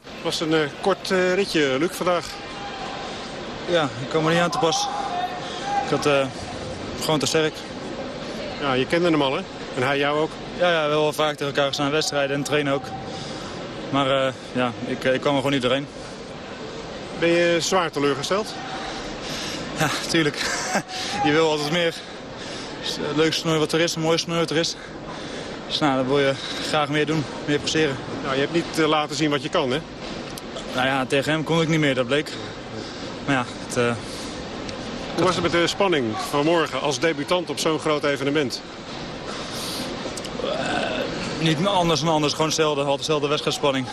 Het was een eh, kort eh, ritje, Luc, vandaag. Ja, ik kwam er niet aan te pas. Ik had eh, gewoon te sterk. Ja, je kende hem al, hè? En hij jou ook? Ja, ja, we hebben wel vaak tegen elkaar gestaan, wedstrijden en trainen ook. Maar uh, ja, ik, ik kwam er gewoon niet doorheen. Ben je zwaar teleurgesteld? Ja, tuurlijk. je wil altijd meer. Het leukste snoei wat er is, het mooiste snoei wat er is. Dus nou, dan wil je graag meer doen, meer presteren. Nou, je hebt niet uh, laten zien wat je kan, hè? Nou ja, tegen hem kon ik niet meer, dat bleek. Maar ja, het... Uh, Hoe was het met de spanning van morgen als debutant op zo'n groot evenement? niet anders dan anders, gewoon hetzelfde. Altijd dezelfde wedstrijdspanning.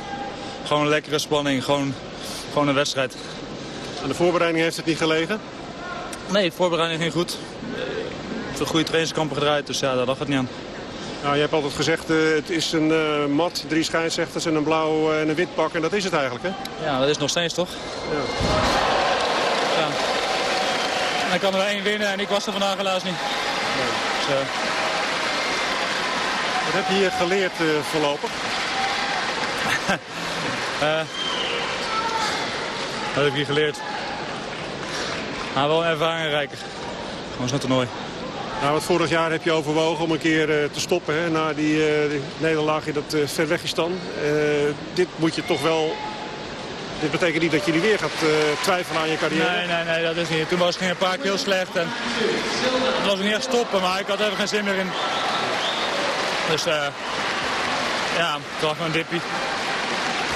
Gewoon een lekkere spanning, gewoon, gewoon een wedstrijd. Aan de voorbereiding heeft het niet gelegen? Nee, de voorbereiding ging goed. De goede trainingskampen gedraaid, dus ja, daar lag het niet aan. Nou, je hebt altijd gezegd, uh, het is een uh, mat, drie scheidsrechters en een blauw uh, en een wit pak. En dat is het eigenlijk, hè? Ja, dat is nog steeds, toch? Ja. ja. En dan kan er één winnen en ik was er vandaag helaas niet. Nee. Dus, Wat heb je hier geleerd voorlopig? wat heb ik hier geleerd? Nou, wel ervaringrijker. Gewoon zo'n toernooi. Nou, wat vorig jaar heb je overwogen om een keer uh, te stoppen hè, na die, uh, die nederlaag in dat uh, Verwegistan. dit moet je toch wel... Dit betekent niet dat je niet weer gaat twijfelen aan je carrière? Nee, nee, nee, dat is niet. Toen was het een paar keer heel slecht. En het was niet echt stoppen, maar ik had even geen zin meer in. Dus ja, toch gewoon een dippie.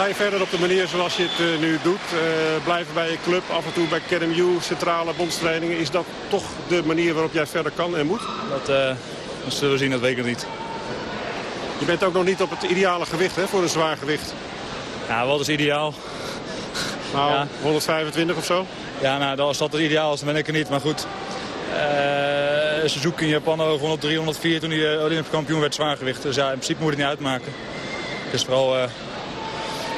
Ga je verder op de manier zoals je het uh, nu doet? Uh, blijven bij je club, af en toe bij Academy U, centrale bondstrainingen. Is dat toch de manier waarop jij verder kan en moet? Dat, uh, dat zullen we zien, dat weet ik niet. Je bent ook nog niet op het ideale gewicht hè, voor een zwaar gewicht. Ja, wat is ideaal? Nou, ja. 125 of zo? Ja, nou, als dat het ideaal is, dan ben ik er niet. Maar goed, ze zoeken in Japan over 103, 304 toen hij Olympisch kampioen werd zwaargewicht. Dus ja, in principe moet het niet uitmaken. Het is vooral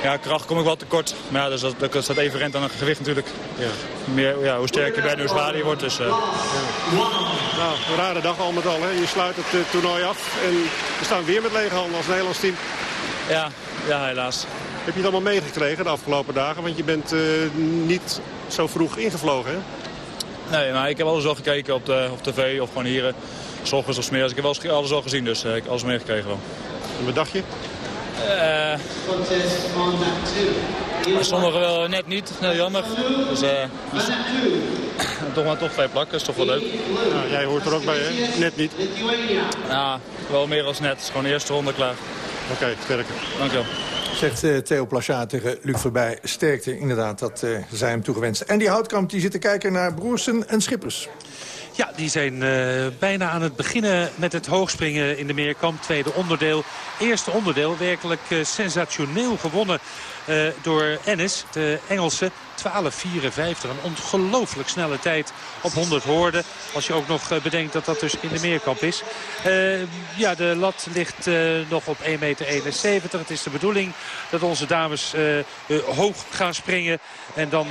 ja, kracht kom ik wel tekort. Maar ja, dus dat, dat staat even rent aan een gewicht natuurlijk. Ja. Meer, ja, hoe sterker je bent, hoe zwaarder je wordt. Dus, uh... ja. Nou, een rare dag al met al. Hè. Je sluit het uh, toernooi af en we staan weer met lege handen als Nederlands team. Ja, ja, helaas. Heb je het allemaal meegekregen de afgelopen dagen? Want je bent uh, niet zo vroeg ingevlogen, hè? Nee, maar ik heb alles al gekeken op, de, op tv of gewoon hier. S ochtends of smiddags. Ik heb alles, alles al gezien, dus ik heb alles meegekregen wel. En wat dacht je? Uh, sommigen wel net niet, nou, jammer. Dus, uh, dus, toch maar toch twee plakken, dat is toch wel leuk. Ja, jij hoort er ook bij, hè? Net niet. Ja, wel meer als net. Het is gewoon de eerste ronde klaar. Oké, okay, sterker. Dankjewel. Zegt uh, Theo Plachat tegen Luc Verbij. Sterkte, inderdaad, dat uh, zij hem toegewenst. En die Houtkamp die zit te kijken naar Broersen en Schippers. Ja, die zijn uh, bijna aan het beginnen met het hoogspringen in de meerkamp. Tweede onderdeel. Eerste onderdeel werkelijk uh, sensationeel gewonnen uh, door Ennis, de Engelse. 12.54, een ongelooflijk snelle tijd op 100 hoorden. Als je ook nog uh, bedenkt dat dat dus in de meerkamp is. Uh, ja, de lat ligt nog op 1,71 meter. Het is de bedoeling dat onze dames hoog gaan springen. En dan,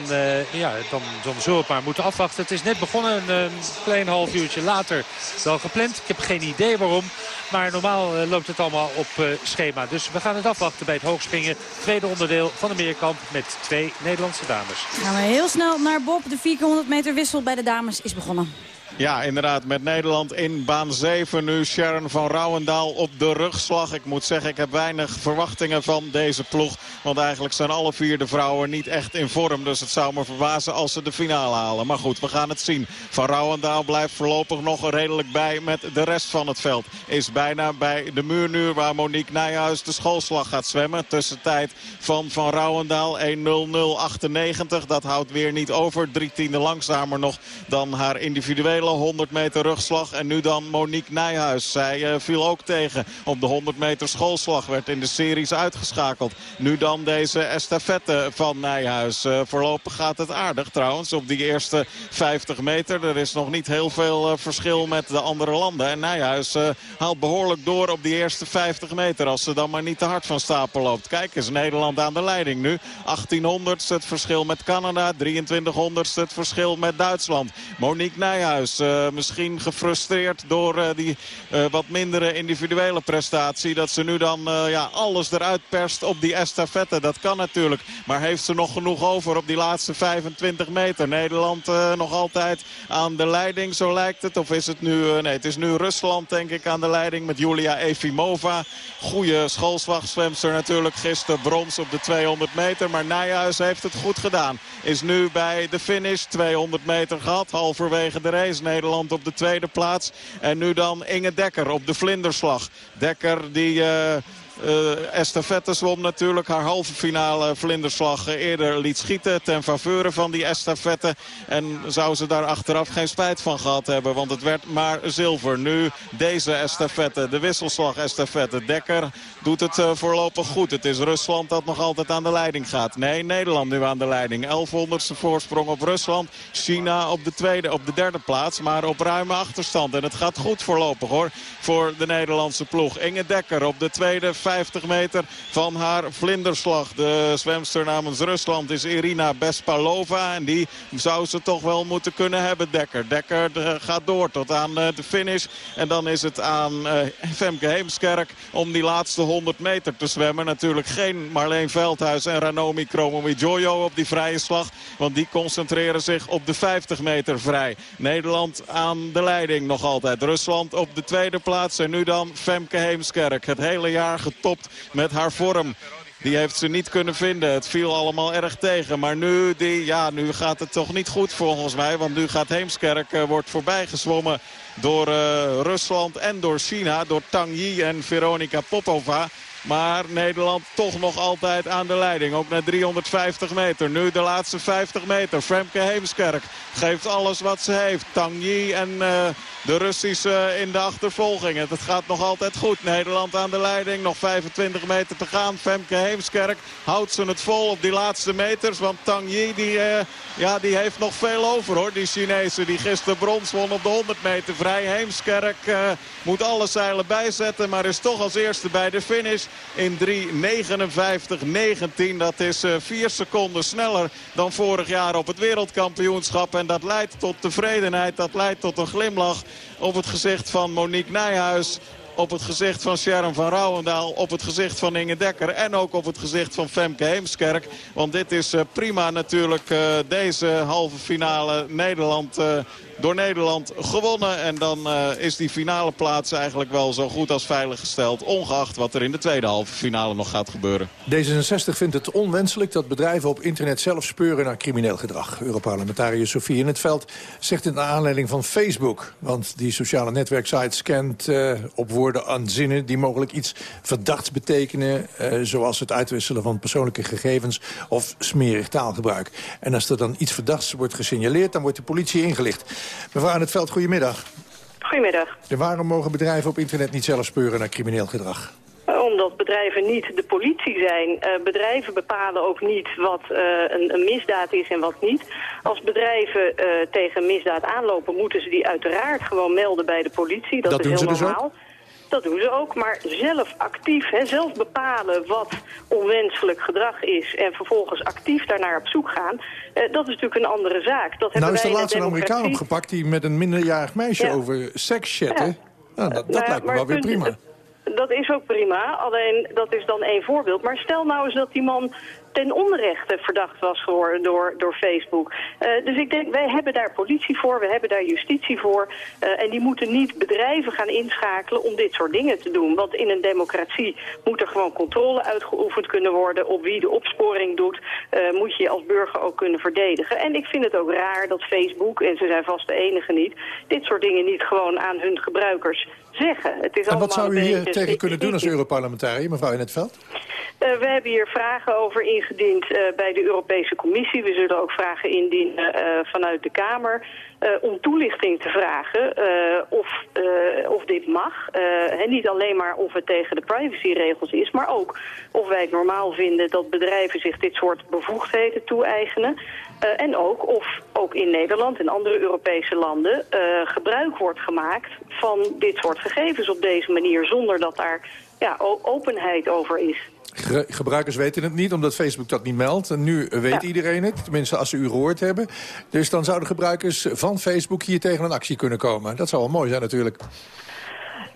ja, dan, dan zullen we maar moeten afwachten. Het is net begonnen, een klein half uurtje later dan gepland. Ik heb geen idee waarom. Maar normaal loopt het allemaal op schema. Dus we gaan het afwachten bij het hoogspringen. Tweede onderdeel van de meerkamp met twee Nederlandse dames. Gaan we heel snel naar Bob. De 400 meter wissel bij de dames is begonnen. Ja, inderdaad. Met Nederland in baan 7 nu. Sharon van Rouwendaal op de rugslag. Ik moet zeggen, ik heb weinig verwachtingen van deze ploeg. Want eigenlijk zijn alle vier de vrouwen niet echt in vorm. Dus het zou me verbazen als ze de finale halen. Maar goed, we gaan het zien. Van Rouwendaal blijft voorlopig nog redelijk bij met de rest van het veld. Is bijna bij de muur nu waar Monique Nijhuis de schoolslag gaat zwemmen. Tussentijd van Van Rouwendaal 1.00.98. Dat houdt weer niet over. Drie tiende langzamer nog dan haar individuele 100 meter rugslag. En nu dan Monique Nijhuis. Zij uh, viel ook tegen op de 100 meter schoolslag. Werd in de series uitgeschakeld. Nu dan deze estafette van Nijhuis. Uh, voorlopig gaat het aardig trouwens op die eerste 50 meter. Er is nog niet heel veel uh, verschil met de andere landen. En Nijhuis haalt behoorlijk door op die eerste 50 meter. Als ze dan maar niet te hard van stapel loopt. Kijk eens, Nederland aan de leiding nu. 1800 het verschil met Canada. 2300 het verschil met Duitsland. Monique Nijhuis Nijhuis. misschien gefrustreerd door die wat mindere individuele prestatie. Dat ze nu dan ja, alles eruit perst op die estafette. Dat kan natuurlijk. Maar heeft ze nog genoeg over op die laatste 25 meter? Nederland nog altijd aan de leiding, zo lijkt het. Of is het nu... nee, het is nu Rusland, denk ik, aan de leiding met Julia Efimova. Goede schoolslagzwemster natuurlijk. Gisteren brons op de 200 meter. Maar Nijhuis heeft het goed gedaan. Is nu bij de finish. 200 meter gehad. Halverwege de race. Nederland op de tweede plaats. En nu dan Inge Dekker op de vlinderslag. Dekker die... Uh, uh, estafette zwom natuurlijk haar halve finale vlinderslag eerder liet schieten. Ten faveur van die estafette. En zou ze daar achteraf geen spijt van gehad hebben. Want het werd maar zilver. Nu deze estafette, de wisselslag estafette. Dekker doet het uh, voorlopig goed. Het is Rusland dat nog altijd aan de leiding gaat. Nee, Nederland nu aan de leiding. 1100ste voorsprong op Rusland. China op de, tweede, op de derde plaats. Maar op ruime achterstand. En het gaat goed voorlopig hoor. Voor de Nederlandse ploeg. Inge Dekker op de tweede 50 meter van haar vlinderslag. De zwemster namens Rusland is Irina Bespalova. En die zou ze toch wel moeten kunnen hebben, Dekker. Dekker eh, gaat door tot aan eh, de finish. En dan is het aan uh, Femke Heemskerk om die laatste 100 meter te zwemmen. Natuurlijk geen Marleen Veldhuis en Ranomi Kromowidjojo op die vrije slag. Want die concentreren zich op de 50 meter vrij. Nederland aan de leiding nog altijd. Rusland op de tweede plaats. En nu dan Femke Heemskerk. Het hele jaar getopt met haar vorm. Die heeft ze niet kunnen vinden. Het viel allemaal erg tegen. Maar nu, die, ja, nu gaat het toch niet goed volgens mij. Want nu gaat Heemskerk, uh, wordt voorbijgezwommen door uh, Rusland en door China. Door Tang Yi en Veronika Popova. Maar Nederland toch nog altijd aan de leiding. Ook na 350 meter. Nu de laatste 50 meter. Femke Heemskerk geeft alles wat ze heeft. Tang Yi en uh, de Russische in de achtervolging. Het gaat nog altijd goed. Nederland aan de leiding. Nog 25 meter te gaan. Femke Heemskerk houdt ze het vol op die laatste meters. Want Tang Yi die, uh, ja, die heeft nog veel over hoor. Die Chinese die gisteren brons won op de 100 meter vrij. Heemskerk uh, moet alle zeilen bijzetten. Maar is toch als eerste bij de finish in 3.59.19. Dat is uh, vier seconden sneller dan vorig jaar op het wereldkampioenschap. En dat leidt tot tevredenheid. Dat leidt tot een glimlach op het gezicht van Monique Nijhuis op het gezicht van Sharon van Rouwendaal, op het gezicht van Inge Dekker en ook op het gezicht van Femke Heemskerk. Want dit is uh, prima natuurlijk uh, deze halve finale Nederland door Nederland gewonnen. En dan uh, is die finale plaats eigenlijk wel zo goed als veilig gesteld. Ongeacht wat er in de tweede halve finale nog gaat gebeuren. D66 vindt het onwenselijk dat bedrijven op internet zelf speuren naar crimineel gedrag. Europarlementariër Sofie in het Veld zegt in de aanleiding van Facebook. Want die sociale netwerksite scant uh, op woorden aan zinnen die mogelijk iets verdachts betekenen. Uh, zoals het uitwisselen van persoonlijke gegevens of smerig taalgebruik. En als er dan iets verdachts wordt gesignaleerd, dan wordt de politie ingelicht. Mevrouw aan het veld, goedemiddag. Goedemiddag. Waarom mogen bedrijven op internet niet zelf speuren naar crimineel gedrag? Omdat bedrijven niet de politie zijn. Uh, bedrijven bepalen ook niet wat uh, een, een, misdaad is en wat niet. Als bedrijven uh, tegen misdaad aanlopen, moeten ze die uiteraard gewoon melden bij de politie. Dat, dat is heel ze normaal. dus ook? Dat doen ze ook, maar zelf actief, hè, zelf bepalen wat onwenselijk gedrag is... en vervolgens actief daarnaar op zoek gaan, uh, dat is natuurlijk een andere zaak. Dat nou is er wij laatst in een de Amerikaan opgepakt... die met een minderjarig meisje Ja. over seks chatte. Ja. Nou, dat dat Nou lijkt me wel weer prima. Dat is ook prima, alleen dat is dan één voorbeeld. Maar stel nou eens dat die man ten onrechte verdacht was geworden door, door Facebook. Eh, dus ik denk, wij hebben daar politie voor, we hebben daar justitie voor. eh, en die moeten niet bedrijven gaan inschakelen om dit soort dingen te doen. Want in een democratie moet er gewoon controle uitgeoefend kunnen worden... op wie de opsporing doet, eh, moet je je als burger ook kunnen verdedigen. En ik vind het ook raar dat Facebook, en ze zijn vast de enige niet... dit soort dingen niet gewoon aan hun gebruikers zeggen. Het is En wat zou u hier tegen kunnen doen als. Europarlementariër, mevrouw in het veld? Eh, we hebben hier vragen over ingediend eh, bij de Europese Commissie. We zullen ook vragen indienen eh, vanuit de Kamer om toelichting te vragen of, of dit mag. En niet alleen maar of het tegen de privacyregels is, maar ook of wij het normaal vinden dat bedrijven zich dit soort bevoegdheden toe-eigenen. Eh, en ook of ook in Nederland en andere Europese landen eh, gebruik wordt gemaakt van dit soort gegevens op deze manier, zonder dat daar ja, openheid over is. Ge gebruikers weten het niet, omdat Facebook dat niet meldt. En nu weet iedereen het, tenminste als ze u gehoord hebben. Dus dan zouden gebruikers van Facebook hier tegen een actie kunnen komen. Dat zou wel mooi zijn natuurlijk.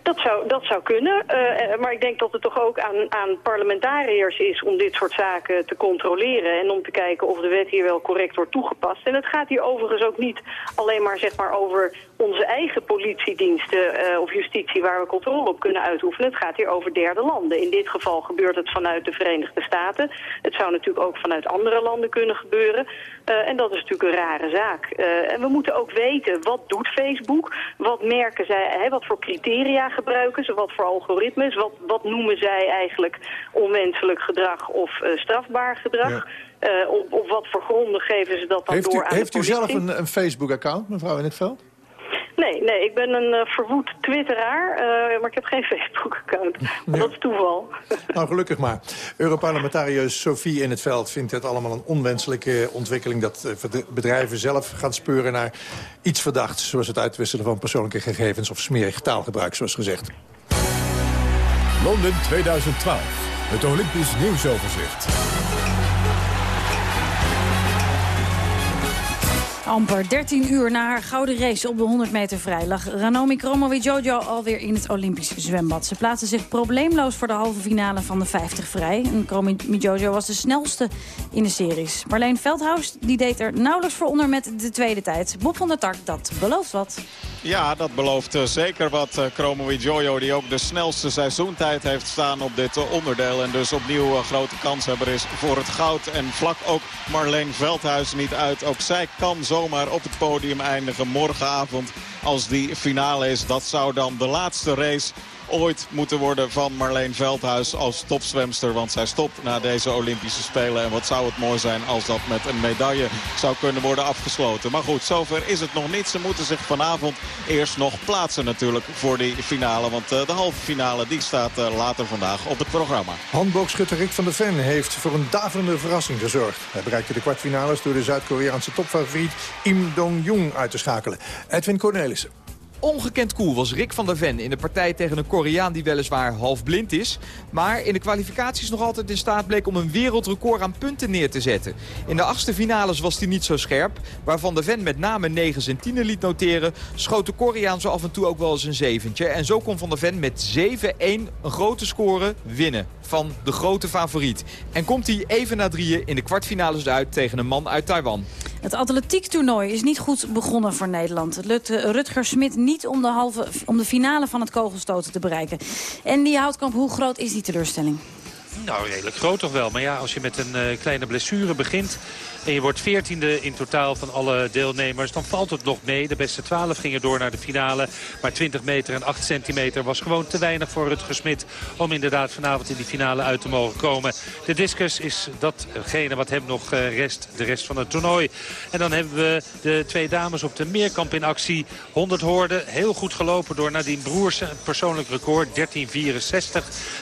Dat zou, dat zou kunnen, uh, maar ik denk dat het toch ook aan, aan parlementariërs is om dit soort zaken te controleren en om te kijken of de wet hier wel correct wordt toegepast. En het gaat hier overigens ook niet alleen maar, zeg maar over onze eigen politiediensten uh, of justitie waar we controle op kunnen uitoefenen. Het gaat hier over derde landen. In dit geval gebeurt het vanuit de Verenigde Staten. Het zou natuurlijk ook vanuit andere landen kunnen gebeuren. Uh, en dat is natuurlijk een rare zaak. Uh, en we moeten ook weten, wat doet Facebook? Wat merken zij, hè, wat voor criteria gebruiken ze? Wat voor algoritmes? Wat, wat noemen zij eigenlijk onwenselijk gedrag of uh, strafbaar gedrag? Ja. Op, op wat voor gronden geven ze dat dan heeft door u, aan Heeft de u zelf een, een Facebook-account, mevrouw in het veld? Nee, nee, ik ben een uh, verwoed twitteraar, uh, maar ik heb geen Facebook-account. Ja. Dat is toeval. Nou, gelukkig maar. Europarlementariër Sophie in het veld vindt het allemaal een onwenselijke ontwikkeling... dat bedrijven zelf gaan speuren naar iets verdachts... zoals het uitwisselen van persoonlijke gegevens of smerig taalgebruik, zoals gezegd. Londen 2012, het Olympisch nieuwsoverzicht. Amper 13 uur na haar gouden race op de 100 meter vrij... lag Ranomi Kromowidjojo alweer in het Olympisch zwembad. Ze plaatste zich probleemloos voor de halve finale van de 50 vrij. En Kromowidjojo was de snelste in de series. Marleen Veldhuis die deed er nauwelijks voor onder met de tweede tijd. Bob van der Tak, dat belooft wat. Ja, dat belooft uh, zeker wat. Uh, Kromowidjojo die ook de snelste seizoentijd heeft staan op dit uh, onderdeel. En dus opnieuw een grote kanshebber is voor het goud. En vlak ook Marleen Veldhuis niet uit. Ook zij kan zomaar op het podium eindigen morgenavond als die finale is. Dat zou dan de laatste race ooit moeten worden van Marleen Veldhuis als topzwemster. Want zij stopt na deze Olympische Spelen. En wat zou het mooi zijn als dat met een medaille zou kunnen worden afgesloten. Maar goed, zover is het nog niet. Ze moeten zich vanavond eerst nog plaatsen natuurlijk voor die finale. Want uh, de halve finale die staat uh, later vandaag op het programma. Handboogschutter Rick van der Ven heeft voor een daverende verrassing gezorgd. Hij bereikte de kwartfinales door de Zuid-Koreaanse topfavoriet Im Dong-jung uit te schakelen. Edwin Cornelissen. Ongekend cool was Rick van der Ven in de partij tegen een Koreaan die weliswaar half blind is. Maar in de kwalificaties nog altijd in staat bleek om een wereldrecord aan punten neer te zetten. In de achtste finales was hij niet zo scherp. Waar Van der Ven met name 9 en 10 liet noteren, schoot de Koreaan zo af en toe ook wel eens een zeventje. En zo kon Van der Ven met 7-1 een grote score winnen van de grote favoriet. En komt hij even na drieën in de kwartfinales uit tegen een man uit Taiwan. Het atletiektoernooi is niet goed begonnen voor Nederland. Het lukte Rutger Smit niet om de, halve, om de finale van het kogelstoten te bereiken. En die Houtkamp, hoe groot is die teleurstelling? Nou, redelijk groot toch wel. Maar ja, als je met een uh, kleine blessure begint... en je wordt veertiende in totaal van alle deelnemers... dan valt het nog mee. De beste 12 gingen door naar de finale. Maar 20 meter en 8 centimeter was gewoon te weinig voor Rutger Smit... om inderdaad vanavond in die finale uit te mogen komen. De discus is datgene wat hem nog uh, rest, de rest van het toernooi. En dan hebben we de twee dames op de meerkamp in actie. 100 hoorden, heel goed gelopen door Nadine Broersen. Persoonlijk record, 13.64.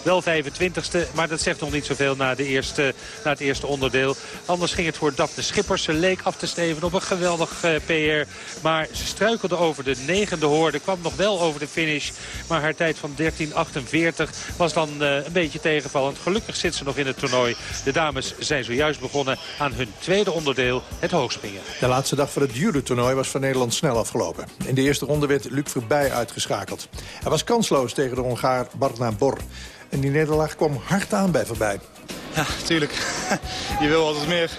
Wel 25ste, maar dat zegt nog niet zoveel na, de eerste, na het eerste onderdeel. Anders ging het voor Daphne Schippers. Ze leek af te steven op een geweldig uh, PR. Maar ze struikelde over de negende hoorde. Kwam nog wel over de finish. Maar haar tijd van 13.48 was dan uh, een beetje tegenvallend. Gelukkig zit ze nog in het toernooi. De dames zijn zojuist begonnen aan hun tweede onderdeel, het hoogspringen. De laatste dag van het judo-toernooi was voor Nederland snel afgelopen. In de eerste ronde werd Luc Verbij uitgeschakeld. Hij was kansloos tegen de Hongaar Barna Bor. En die nederlaag kwam hard aan bij voorbij. Ja, tuurlijk. je wil altijd meer.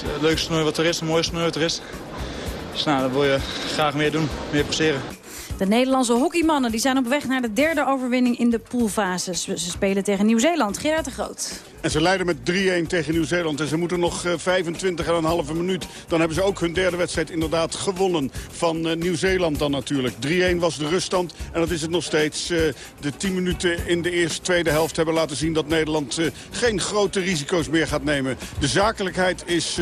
Het, het leukste toernooi wat er is, het mooiste toernooi wat er is. Dus nou, dan wil je graag meer doen, meer presteren. De Nederlandse hockeymannen die zijn op weg naar de derde overwinning in de poolfase. Ze spelen tegen Nieuw-Zeeland. Gerard de Groot. En ze leiden met 3-1 tegen Nieuw-Zeeland. En ze moeten nog 25 en een halve minuut. Dan hebben ze ook hun derde wedstrijd inderdaad gewonnen. Van uh, Nieuw-Zeeland dan natuurlijk. 3-1 was de ruststand. En dat is het nog steeds. Uh, de 10 minuten in de eerste tweede helft hebben laten zien... dat Nederland geen grote risico's meer gaat nemen. De zakelijkheid is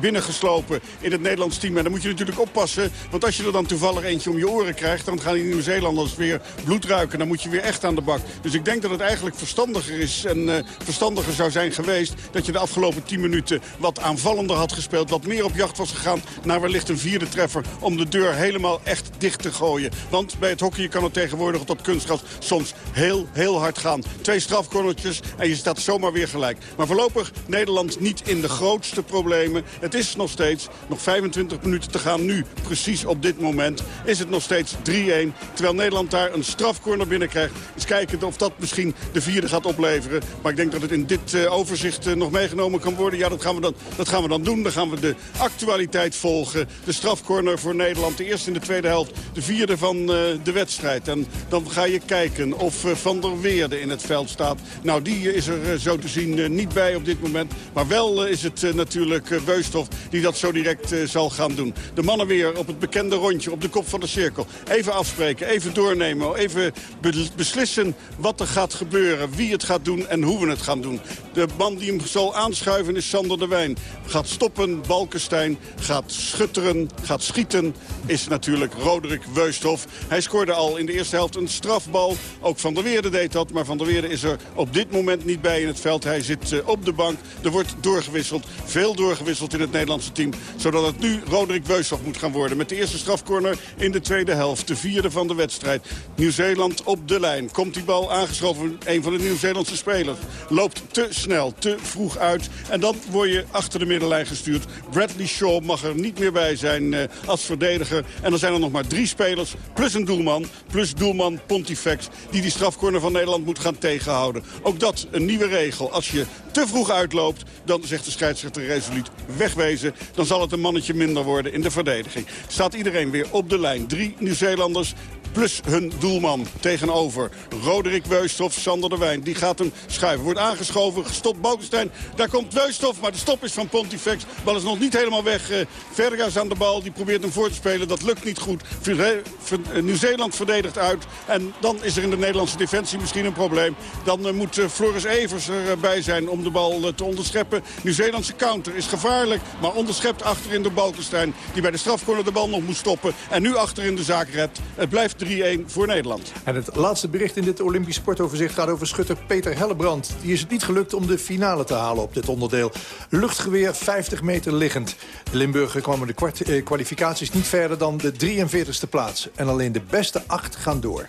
binnengeslopen in het Nederlands team. En dan moet je natuurlijk oppassen. Want als je er dan toevallig eentje om je oren krijgt... dan gaan die Nieuw-Zeelanders weer bloed ruiken. Dan moet je weer echt aan de bak. Dus ik denk dat het eigenlijk verstandiger is en verstandiger zou zijn geweest... dat je de afgelopen 10 minuten wat aanvallender had gespeeld. Wat meer op jacht was gegaan naar wellicht een vierde treffer... om de deur helemaal echt dicht te gooien. Want bij het hockey kan het tegenwoordig op dat kunstgras soms heel, heel hard gaan. Twee strafcornertjes en je staat zomaar weer gelijk. Maar voorlopig Nederland niet in de grootste problemen. Het is nog steeds nog 25 minuten te gaan nu. Precies op dit moment is het nog steeds 3-1. Terwijl Nederland daar een strafcorner binnenkrijgt. Eens kijken of dat misschien de vierde gaat opleveren. Maar ik denk dat het in dit uh, overzicht uh, nog meegenomen kan worden. Ja, dat gaan, we dan, dat gaan we dan doen. Dan gaan we de actualiteit volgen. De strafcorner voor Nederland. De eerste in de tweede helft. De vierde van uh, de wedstrijd. En dan ga je kijken of Van der Weerde in het veld staat. Nou, die is er zo te zien niet bij op dit moment. Maar wel is het natuurlijk Weusthof die dat zo direct zal gaan doen. De mannen weer op het bekende rondje, op de kop van de cirkel. Even afspreken, even doornemen, even beslissen wat er gaat gebeuren. Wie het gaat doen en hoe we het gaan doen. De man die hem zal aanschuiven is Sander de Wijn. Gaat stoppen, Balkenstein. Gaat schutteren, gaat schieten, is natuurlijk Roderick Weusthof. Hij scoorde al in de eerste helft een strafbal. Ook Van der Weerde deed dat, maar Van der Weerde is er op dit moment niet bij in het veld. Hij zit uh, op de bank. Er wordt doorgewisseld, veel doorgewisseld in het Nederlandse team. Zodat het nu Roderick Weusthof moet gaan worden. Met de eerste strafcorner in de tweede helft. De vierde van de wedstrijd. Nieuw-Zeeland op de lijn. Komt die bal aangeschoven. Een van de Nieuw-Zeelandse spelers. Loopt te snel, te vroeg uit. En dan word je achter de middenlijn gestuurd. Bradley Shaw mag er niet meer bij zijn uh, als verdediger. En dan zijn er nog maar drie spelers. Plus een doelman. Plus doelman Pontifex. Die die strafcorner van Nederland moet gaan tegenhouden. Ook dat een nieuwe regel. Als je te vroeg uitloopt, dan zegt de scheidsrechter resoluut wegwezen. Dan zal het een mannetje minder worden in de verdediging. Staat iedereen weer op de lijn. Drie Nieuw-Zeelanders plus hun doelman tegenover. Roderick Weusthof, Sander de Wijn. Die gaat hem schuiven. Wordt aangeschoven, gestopt Balkenstein. Daar komt Weusthof, maar de stop is van Pontifex. Bal is nog niet helemaal weg. Uh, Verga's aan de bal, die probeert hem voor te spelen. Dat lukt niet goed. Nieuw-Zeeland verdedigt uit. En dan is er in de Nederlandse defensie misschien een probleem. Dan moet Floris Evers erbij zijn om de bal te onderscheppen. Nieuw-Zeelandse counter is gevaarlijk, maar onderschept achterin de Balkenstein. Die bij de strafcorner de bal nog moet stoppen. En nu achterin de zaak redt. Het blijft 3-1 voor Nederland. En het laatste bericht in dit Olympisch sportoverzicht gaat over schutter Peter Hellebrand. Die is het niet gelukt om de finale te halen op dit onderdeel. Luchtgeweer 50 meter liggend. De Limburger kwamen de eh, kwalificaties niet verder dan de 43ste plaats. En alleen de beste acht gaan door.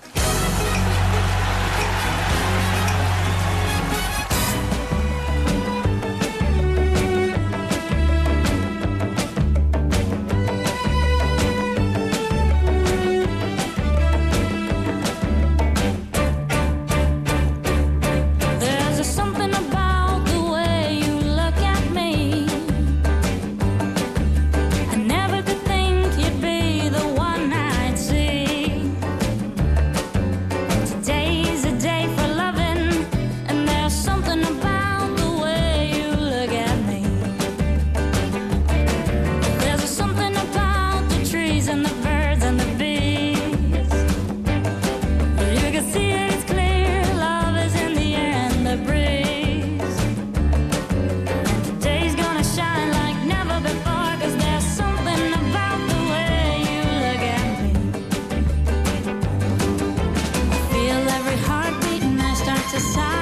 side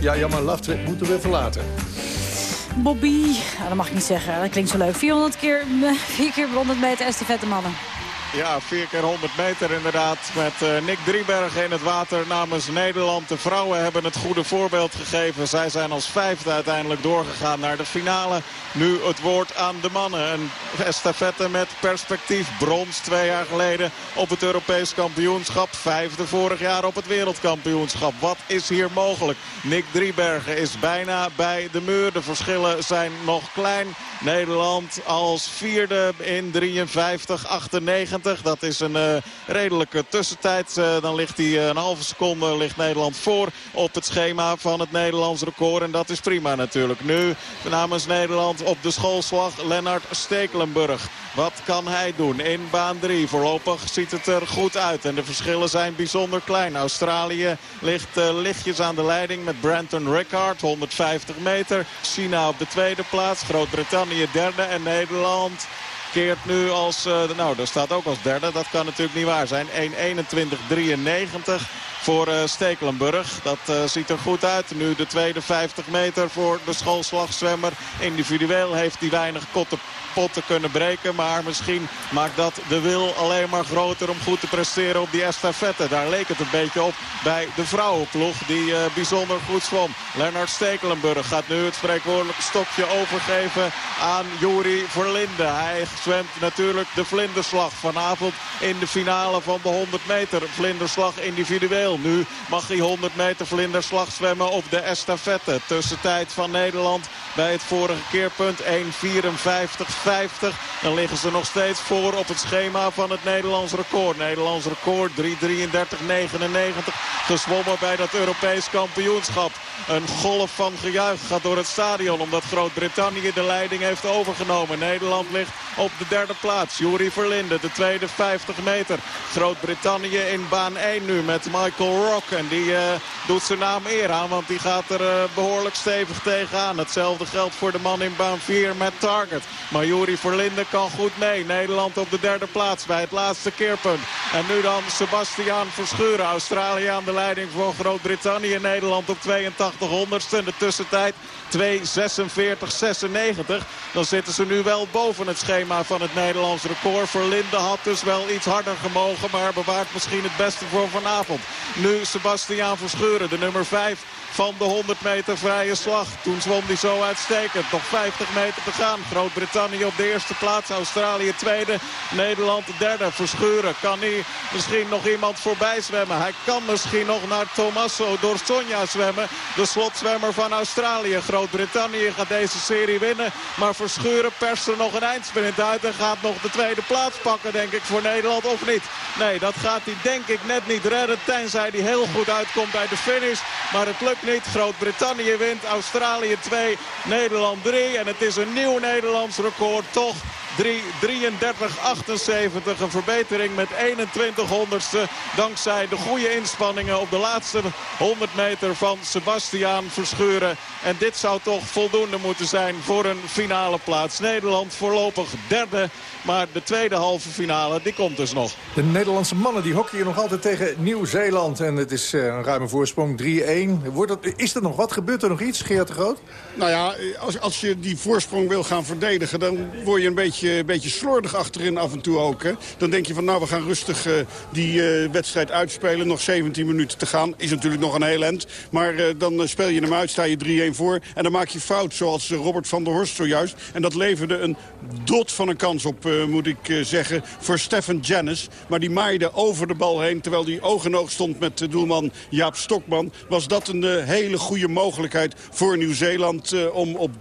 Ja jammer, Love moeten we verlaten. Bobby, dat mag ik niet zeggen, dat klinkt zo leuk. 400 keer, 4 keer 100 meter estafette mannen. Ja, 4 keer 100 meter inderdaad. Met uh, Nick Driebergen in het water namens Nederland. De vrouwen hebben het goede voorbeeld gegeven. Zij zijn als vijfde uiteindelijk doorgegaan naar de finale. Nu het woord aan de mannen. Een estafette met perspectief. Brons twee jaar geleden op het Europees kampioenschap. Vijfde vorig jaar op het wereldkampioenschap. Wat is hier mogelijk? Nick Driebergen is bijna bij de muur. De verschillen zijn nog klein. Nederland als vierde in 53, 98. 3.23. Dat is een uh, redelijke tussentijd. Uh, dan ligt hij een halve seconde ligt Nederland voor op het schema van het Nederlands record. En dat is prima natuurlijk. Nu namens Nederland op de schoolslag Lennart Stekelenburg. Wat kan hij doen in baan 3? Voorlopig ziet het er goed uit. En de verschillen zijn bijzonder klein. Australië ligt lichtjes aan de leiding met Branton Rickard. 150 meter. China op de tweede plaats. Groot-Brittannië derde. En Nederland keert nu als... Uh, nou, daar staat ook als derde. Dat kan natuurlijk niet waar zijn. 1.21.93 voor uh, Stekelenburg. Dat uh, ziet er goed uit. Nu de tweede 50 meter voor de schoolslagzwemmer. Individueel heeft hij weinig kotten te kunnen breken. Maar misschien maakt dat de wil alleen maar groter om goed te presteren op die estafette. Daar leek het een beetje op bij de vrouwenploeg die uh, bijzonder goed zwom. Lennart Stekelenburg gaat nu het spreekwoordelijke stokje overgeven aan Juri Verlinde. Hij zwemt natuurlijk de vlinderslag vanavond in de finale van de 100 meter. Vlinderslag individueel. Nu mag hij 100 meter vlinderslag zwemmen op de estafette. Tussentijd van Nederland bij het vorige keerpunt 1.54. 50. Dan liggen ze nog steeds voor op het schema van het Nederlands record. Nederlands record 3.33.99. Gezwommen bij dat Europees kampioenschap. Een golf van gejuich gaat door het stadion omdat Groot-Brittannië de leiding heeft overgenomen. Nederland ligt op de derde plaats. Juri Verlinde, de tweede 50 meter. Groot-Brittannië in baan 1 nu met Michael Rock. En die uh, doet zijn naam eer aan, want die gaat er uh, behoorlijk stevig tegenaan. Hetzelfde geldt voor de man in baan 4 met Target. Maar Juri Verlinde kan goed mee. Nederland op de derde plaats bij het laatste keerpunt. En nu dan Sebastian Verschuren. Australië aan de leiding voor Groot-Brittannië. Nederland op 82 honderdste. In de tussentijd 2.46.96. Dan zitten ze nu wel boven het schema van het Nederlands record. Verlinde had dus wel iets harder gemogen. Maar bewaart misschien het beste voor vanavond. Nu Sebastian Verschuren, de nummer 5 van de 100 meter vrije slag. Toen zwom hij zo uitstekend. Nog 50 meter te gaan. Groot-Brittannië op de eerste plaats. Australië tweede. Nederland derde. Verschuren. Kan hij misschien nog iemand voorbij zwemmen? Hij kan misschien nog naar Tommaso Dorsonja zwemmen. De slotzwemmer van Australië. Groot-Brittannië gaat deze serie winnen. Maar Verschuren perst er nog een eindsprint uit. En gaat nog de tweede plaats pakken denk ik voor Nederland. Of niet? Nee, dat gaat hij denk ik net niet redden. Tenzij hij heel goed uitkomt bij de finish. Maar het lukt niet. Groot-Brittannië wint, Australië 2, Nederland 3. En het is een nieuw Nederlands record toch 3.33.78. Een verbetering met 21 honderdste. Dankzij de goede inspanningen op de laatste 100 meter van Sebastiaan Verschuren. En dit zou toch voldoende moeten zijn voor een finale plaats. Nederland voorlopig derde. Maar de tweede halve finale, die komt dus nog. De Nederlandse mannen die hockeyen nog altijd tegen Nieuw-Zeeland. En het is eh, een ruime voorsprong, 3-1. Is er nog wat? Gebeurt er nog iets, Geert de Groot? Nou ja, als, als je die voorsprong wil gaan verdedigen... dan word je een beetje, beetje slordig achterin af en toe ook. Hè? Dan denk je van, nou, we gaan rustig uh, die uh, wedstrijd uitspelen. Nog 17 minuten te gaan. Is natuurlijk nog een heel eind. Maar uh, dan speel je hem uit, sta je 3-1 voor. En dan maak je fout, zoals Robert van der Horst zojuist. En dat leverde een dot van een kans op, moet ik zeggen, voor Stefan Janis. Maar die maaide over de bal heen, terwijl die oog in oog stond met de doelman Jaap Stokman. Was dat een hele goede mogelijkheid voor Nieuw-Zeeland om op 3-2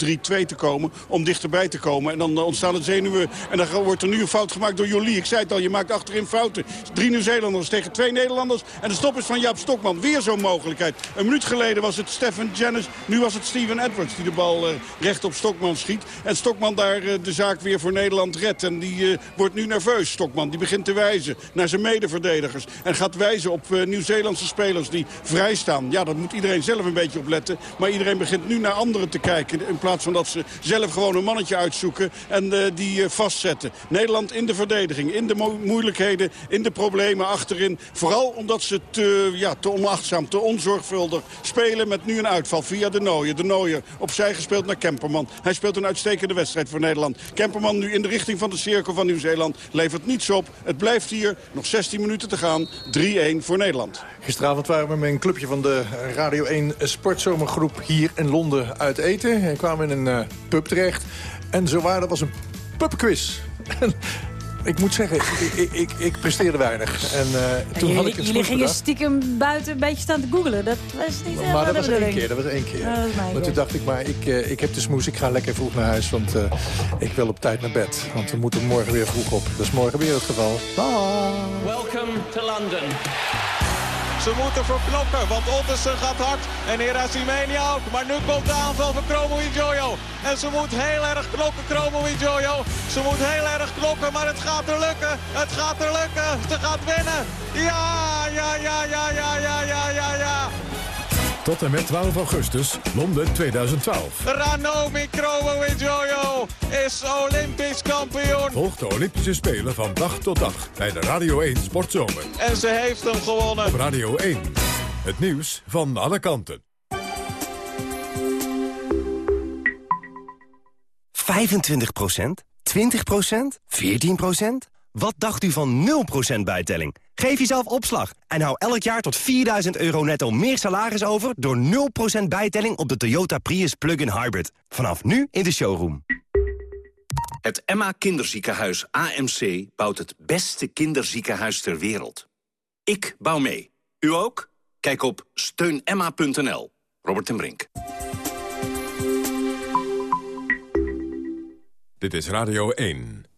te komen. Om dichterbij te komen. En dan ontstaan het zenuwen. En dan wordt er nu een fout gemaakt door Jolie. Ik zei het al, je maakt achterin fouten. Drie Nieuw-Zeelanders tegen twee Nederlanders. En de stop is van Jaap Stokman. Weer zo'n mogelijkheid. Een minuut geleden was het Stefan Janis. Nu was het Steven Edwards die de bal recht op Stokman schiet. En Stokman daar de zaak weer voor Nederland redt. En die uh, wordt nu nerveus, Stokman. Die begint te wijzen naar zijn medeverdedigers. En gaat wijzen op Nieuw-Zeelandse spelers die vrij staan. Ja, daar moet iedereen zelf een beetje op letten. Maar iedereen begint nu naar anderen te kijken. In plaats van dat ze zelf gewoon een mannetje uitzoeken en die vastzetten. Nederland in de verdediging, in de mo moeilijkheden, in de problemen achterin. Vooral omdat ze te, ja, te onachtzaam, te onzorgvuldig spelen met nu een uitval via de Nooier. De Nooier opzij gespeeld naar Kemperman. Hij speelt een uitstekende wedstrijd voor Nederland. Kemperman nu in de richting van de cirkel van Nieuw-Zeeland. Levert niets op. Het blijft hier. Nog 16 minuten te gaan. 3-1 voor Nederland. Gisteravond waren we met een clubje van de Radio 1 Sportzomergroep hier in Londen uit eten. En kwamen in een uh, pub terecht. En zo waar, dat was een pubquiz. Ik moet zeggen, ik, ik, ik, presteerde weinig. En uh, toen jullie, had ik een jullie gingen bedacht. stiekem buiten een beetje staan te googlen. Dat was niet helemaal Maar dat de was één keer, dat was één keer. Maar toen dacht ik, maar ik, uh, ik heb de smoes, ik ga lekker vroeg naar huis. Want uh, ik wil op tijd naar bed. Want we moeten morgen weer vroeg op. Dat is morgen weer het geval. Bye. Welcome to London. Ze moeten verknokken, want Ottersen gaat hard. En Herasimenia ook. Maar nu komt de aanval van Chromo Jojo. En ze moet heel erg knokken, Chromo Jojo. Ze moet heel erg knokken, maar het gaat er lukken. Het gaat er lukken. Ze gaat winnen. Ja, ja, ja, ja, ja, ja, ja, ja, ja. Tot en met 12 augustus, Londen 2012. Ranomi Chromo Jojo is Olympisch kampioen. Volg de Olympische Spelen van dag tot dag bij de Radio 1 Sportzomer. En ze heeft hem gewonnen. Op Radio 1. Het nieuws van alle kanten. 25% 20% 14 Wat dacht u van 0% bijtelling? Geef jezelf opslag en hou elk jaar tot 4000 euro netto meer salaris over... door 0% bijtelling op de Toyota Prius Plug-in Hybrid. Vanaf nu in de showroom. Het Emma Kinderziekenhuis AMC bouwt het beste kinderziekenhuis ter wereld. Ik bouw mee. U ook? Kijk op steunemma.nl. Robert en Brink. Dit is Radio 1.